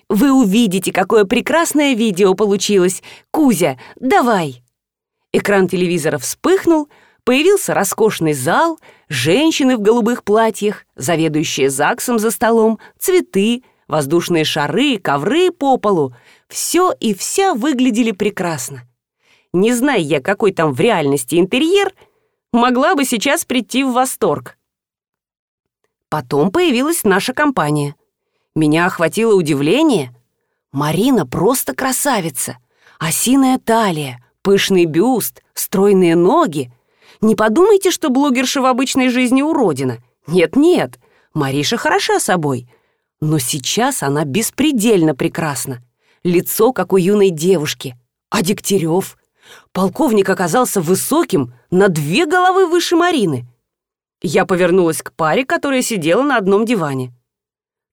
«Вы увидите, какое прекрасное видео получилось. Кузя, давай!» Экран телевизора вспыхнул, появился роскошный зал, женщины в голубых платьях, заведующие ЗАГСом за столом, цветы, воздушные шары, ковры по полу. Все и вся выглядели прекрасно. Не зная я, какой там в реальности интерьер, могла бы сейчас прийти в восторг. Потом появилась наша компания. Меня охватило удивление. Марина просто красавица. Осиная талия, пышный бюст, стройные ноги — не подумайте, что блогерша в обычной жизни уродина. Нет-нет, Мариша хороша собой. Но сейчас она беспредельно прекрасна. Лицо, как у юной девушки. А Дегтярев? Полковник оказался высоким, на две головы выше Марины. Я повернулась к паре, которая сидела на одном диване.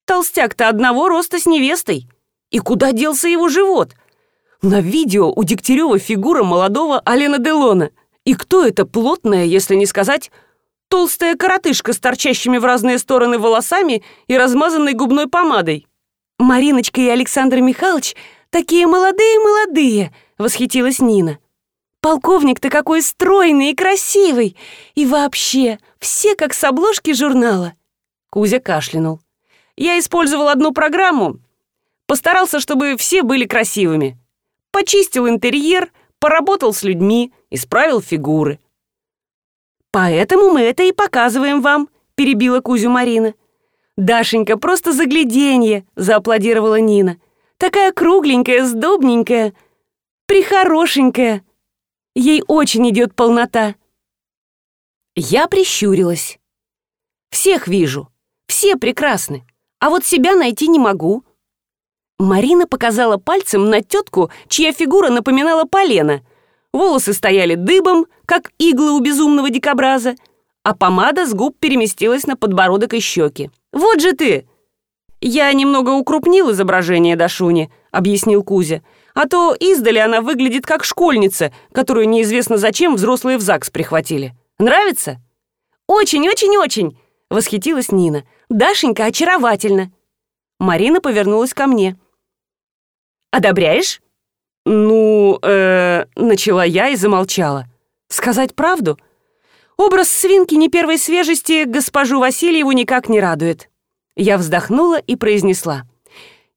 Толстяк-то одного роста с невестой. И куда делся его живот? На видео у Дегтярева фигура молодого Алена Делона. И кто это плотная, если не сказать, толстая коротышка с торчащими в разные стороны волосами и размазанной губной помадой? «Мариночка и Александр Михайлович такие молодые-молодые!» — восхитилась Нина. «Полковник-то какой стройный и красивый! И вообще, все как с обложки журнала!» Кузя кашлянул. «Я использовал одну программу. Постарался, чтобы все были красивыми. Почистил интерьер, поработал с людьми, исправил фигуры. «Поэтому мы это и показываем вам», — перебила Кузю Марина. «Дашенька, просто загляденье», — зааплодировала Нина. «Такая кругленькая, сдобненькая, прихорошенькая. Ей очень идет полнота». Я прищурилась. «Всех вижу, все прекрасны, а вот себя найти не могу». Марина показала пальцем на тетку, чья фигура напоминала полено, волосы стояли дыбом, как иглы у безумного дикобраза, а помада с губ переместилась на подбородок и щеки. «Вот же ты!» «Я немного укрупнил изображение Дашуни», — объяснил Кузя. «А то издали она выглядит как школьница, которую неизвестно зачем взрослые в ЗАГС прихватили. Нравится?» «Очень-очень-очень!» — восхитилась Нина. «Дашенька очаровательна!» Марина повернулась ко мне. «Одобряешь?» «Ну, э, начала я и замолчала. Сказать правду? Образ свинки не первой свежести госпожу Васильеву никак не радует. Я вздохнула и произнесла.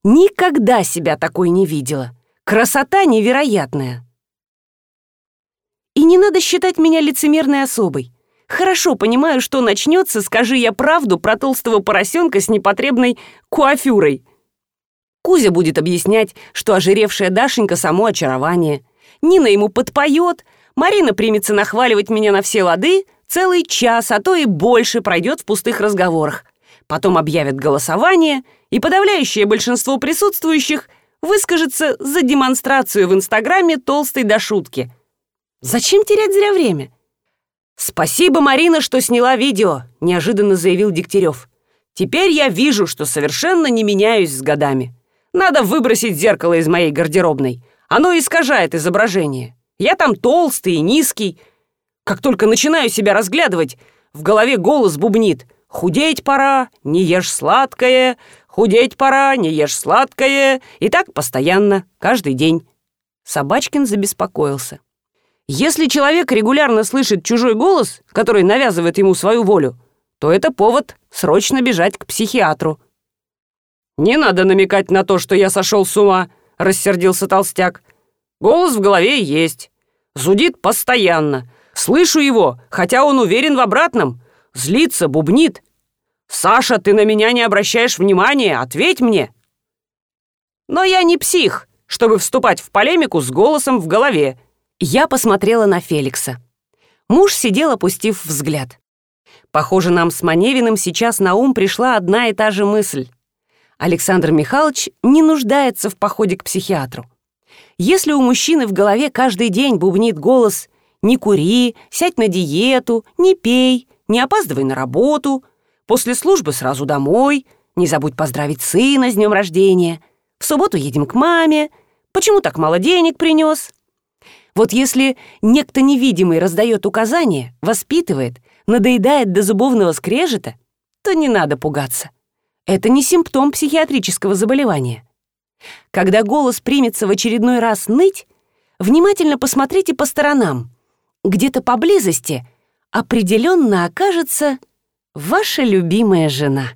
Никогда себя такой не видела. Красота невероятная. И не надо считать меня лицемерной особой. Хорошо понимаю, что начнется, скажи я правду про толстого поросенка с непотребной куафюрой. Кузя будет объяснять, что ожиревшая Дашенька само очарование. Нина ему подпоет, Марина примется нахваливать меня на все лады, целый час, а то и больше пройдет в пустых разговорах. Потом объявят голосование, и подавляющее большинство присутствующих выскажется за демонстрацию в Инстаграме толстой до шутки. Зачем терять зря время? «Спасибо, Марина, что сняла видео», — неожиданно заявил Дегтярев. «Теперь я вижу, что совершенно не меняюсь с годами». Надо выбросить зеркало из моей гардеробной. Оно искажает изображение. Я там толстый и низкий. Как только начинаю себя разглядывать, в голове голос бубнит. «Худеть пора, не ешь сладкое, худеть пора, не ешь сладкое». И так постоянно, каждый день. Собачкин забеспокоился. Если человек регулярно слышит чужой голос, который навязывает ему свою волю, то это повод срочно бежать к психиатру. «Не надо намекать на то, что я сошел с ума», — рассердился толстяк. «Голос в голове есть. Зудит постоянно. Слышу его, хотя он уверен в обратном. Злится, бубнит. «Саша, ты на меня не обращаешь внимания, ответь мне!» Но я не псих, чтобы вступать в полемику с голосом в голове. Я посмотрела на Феликса. Муж сидел, опустив взгляд. Похоже, нам с Маневиным сейчас на ум пришла одна и та же мысль. Александр Михайлович не нуждается в походе к психиатру. Если у мужчины в голове каждый день бубнит голос «не кури», «сядь на диету», «не пей», «не опаздывай на работу», «после службы сразу домой», «не забудь поздравить сына с днем рождения», «в субботу едем к маме», «почему так мало денег принес?» Вот если некто невидимый раздает указания, воспитывает, надоедает до зубовного скрежета, то не надо пугаться. Это не симптом психиатрического заболевания. Когда голос примется в очередной раз ныть, внимательно посмотрите по сторонам. Где-то поблизости определенно окажется ваша любимая жена.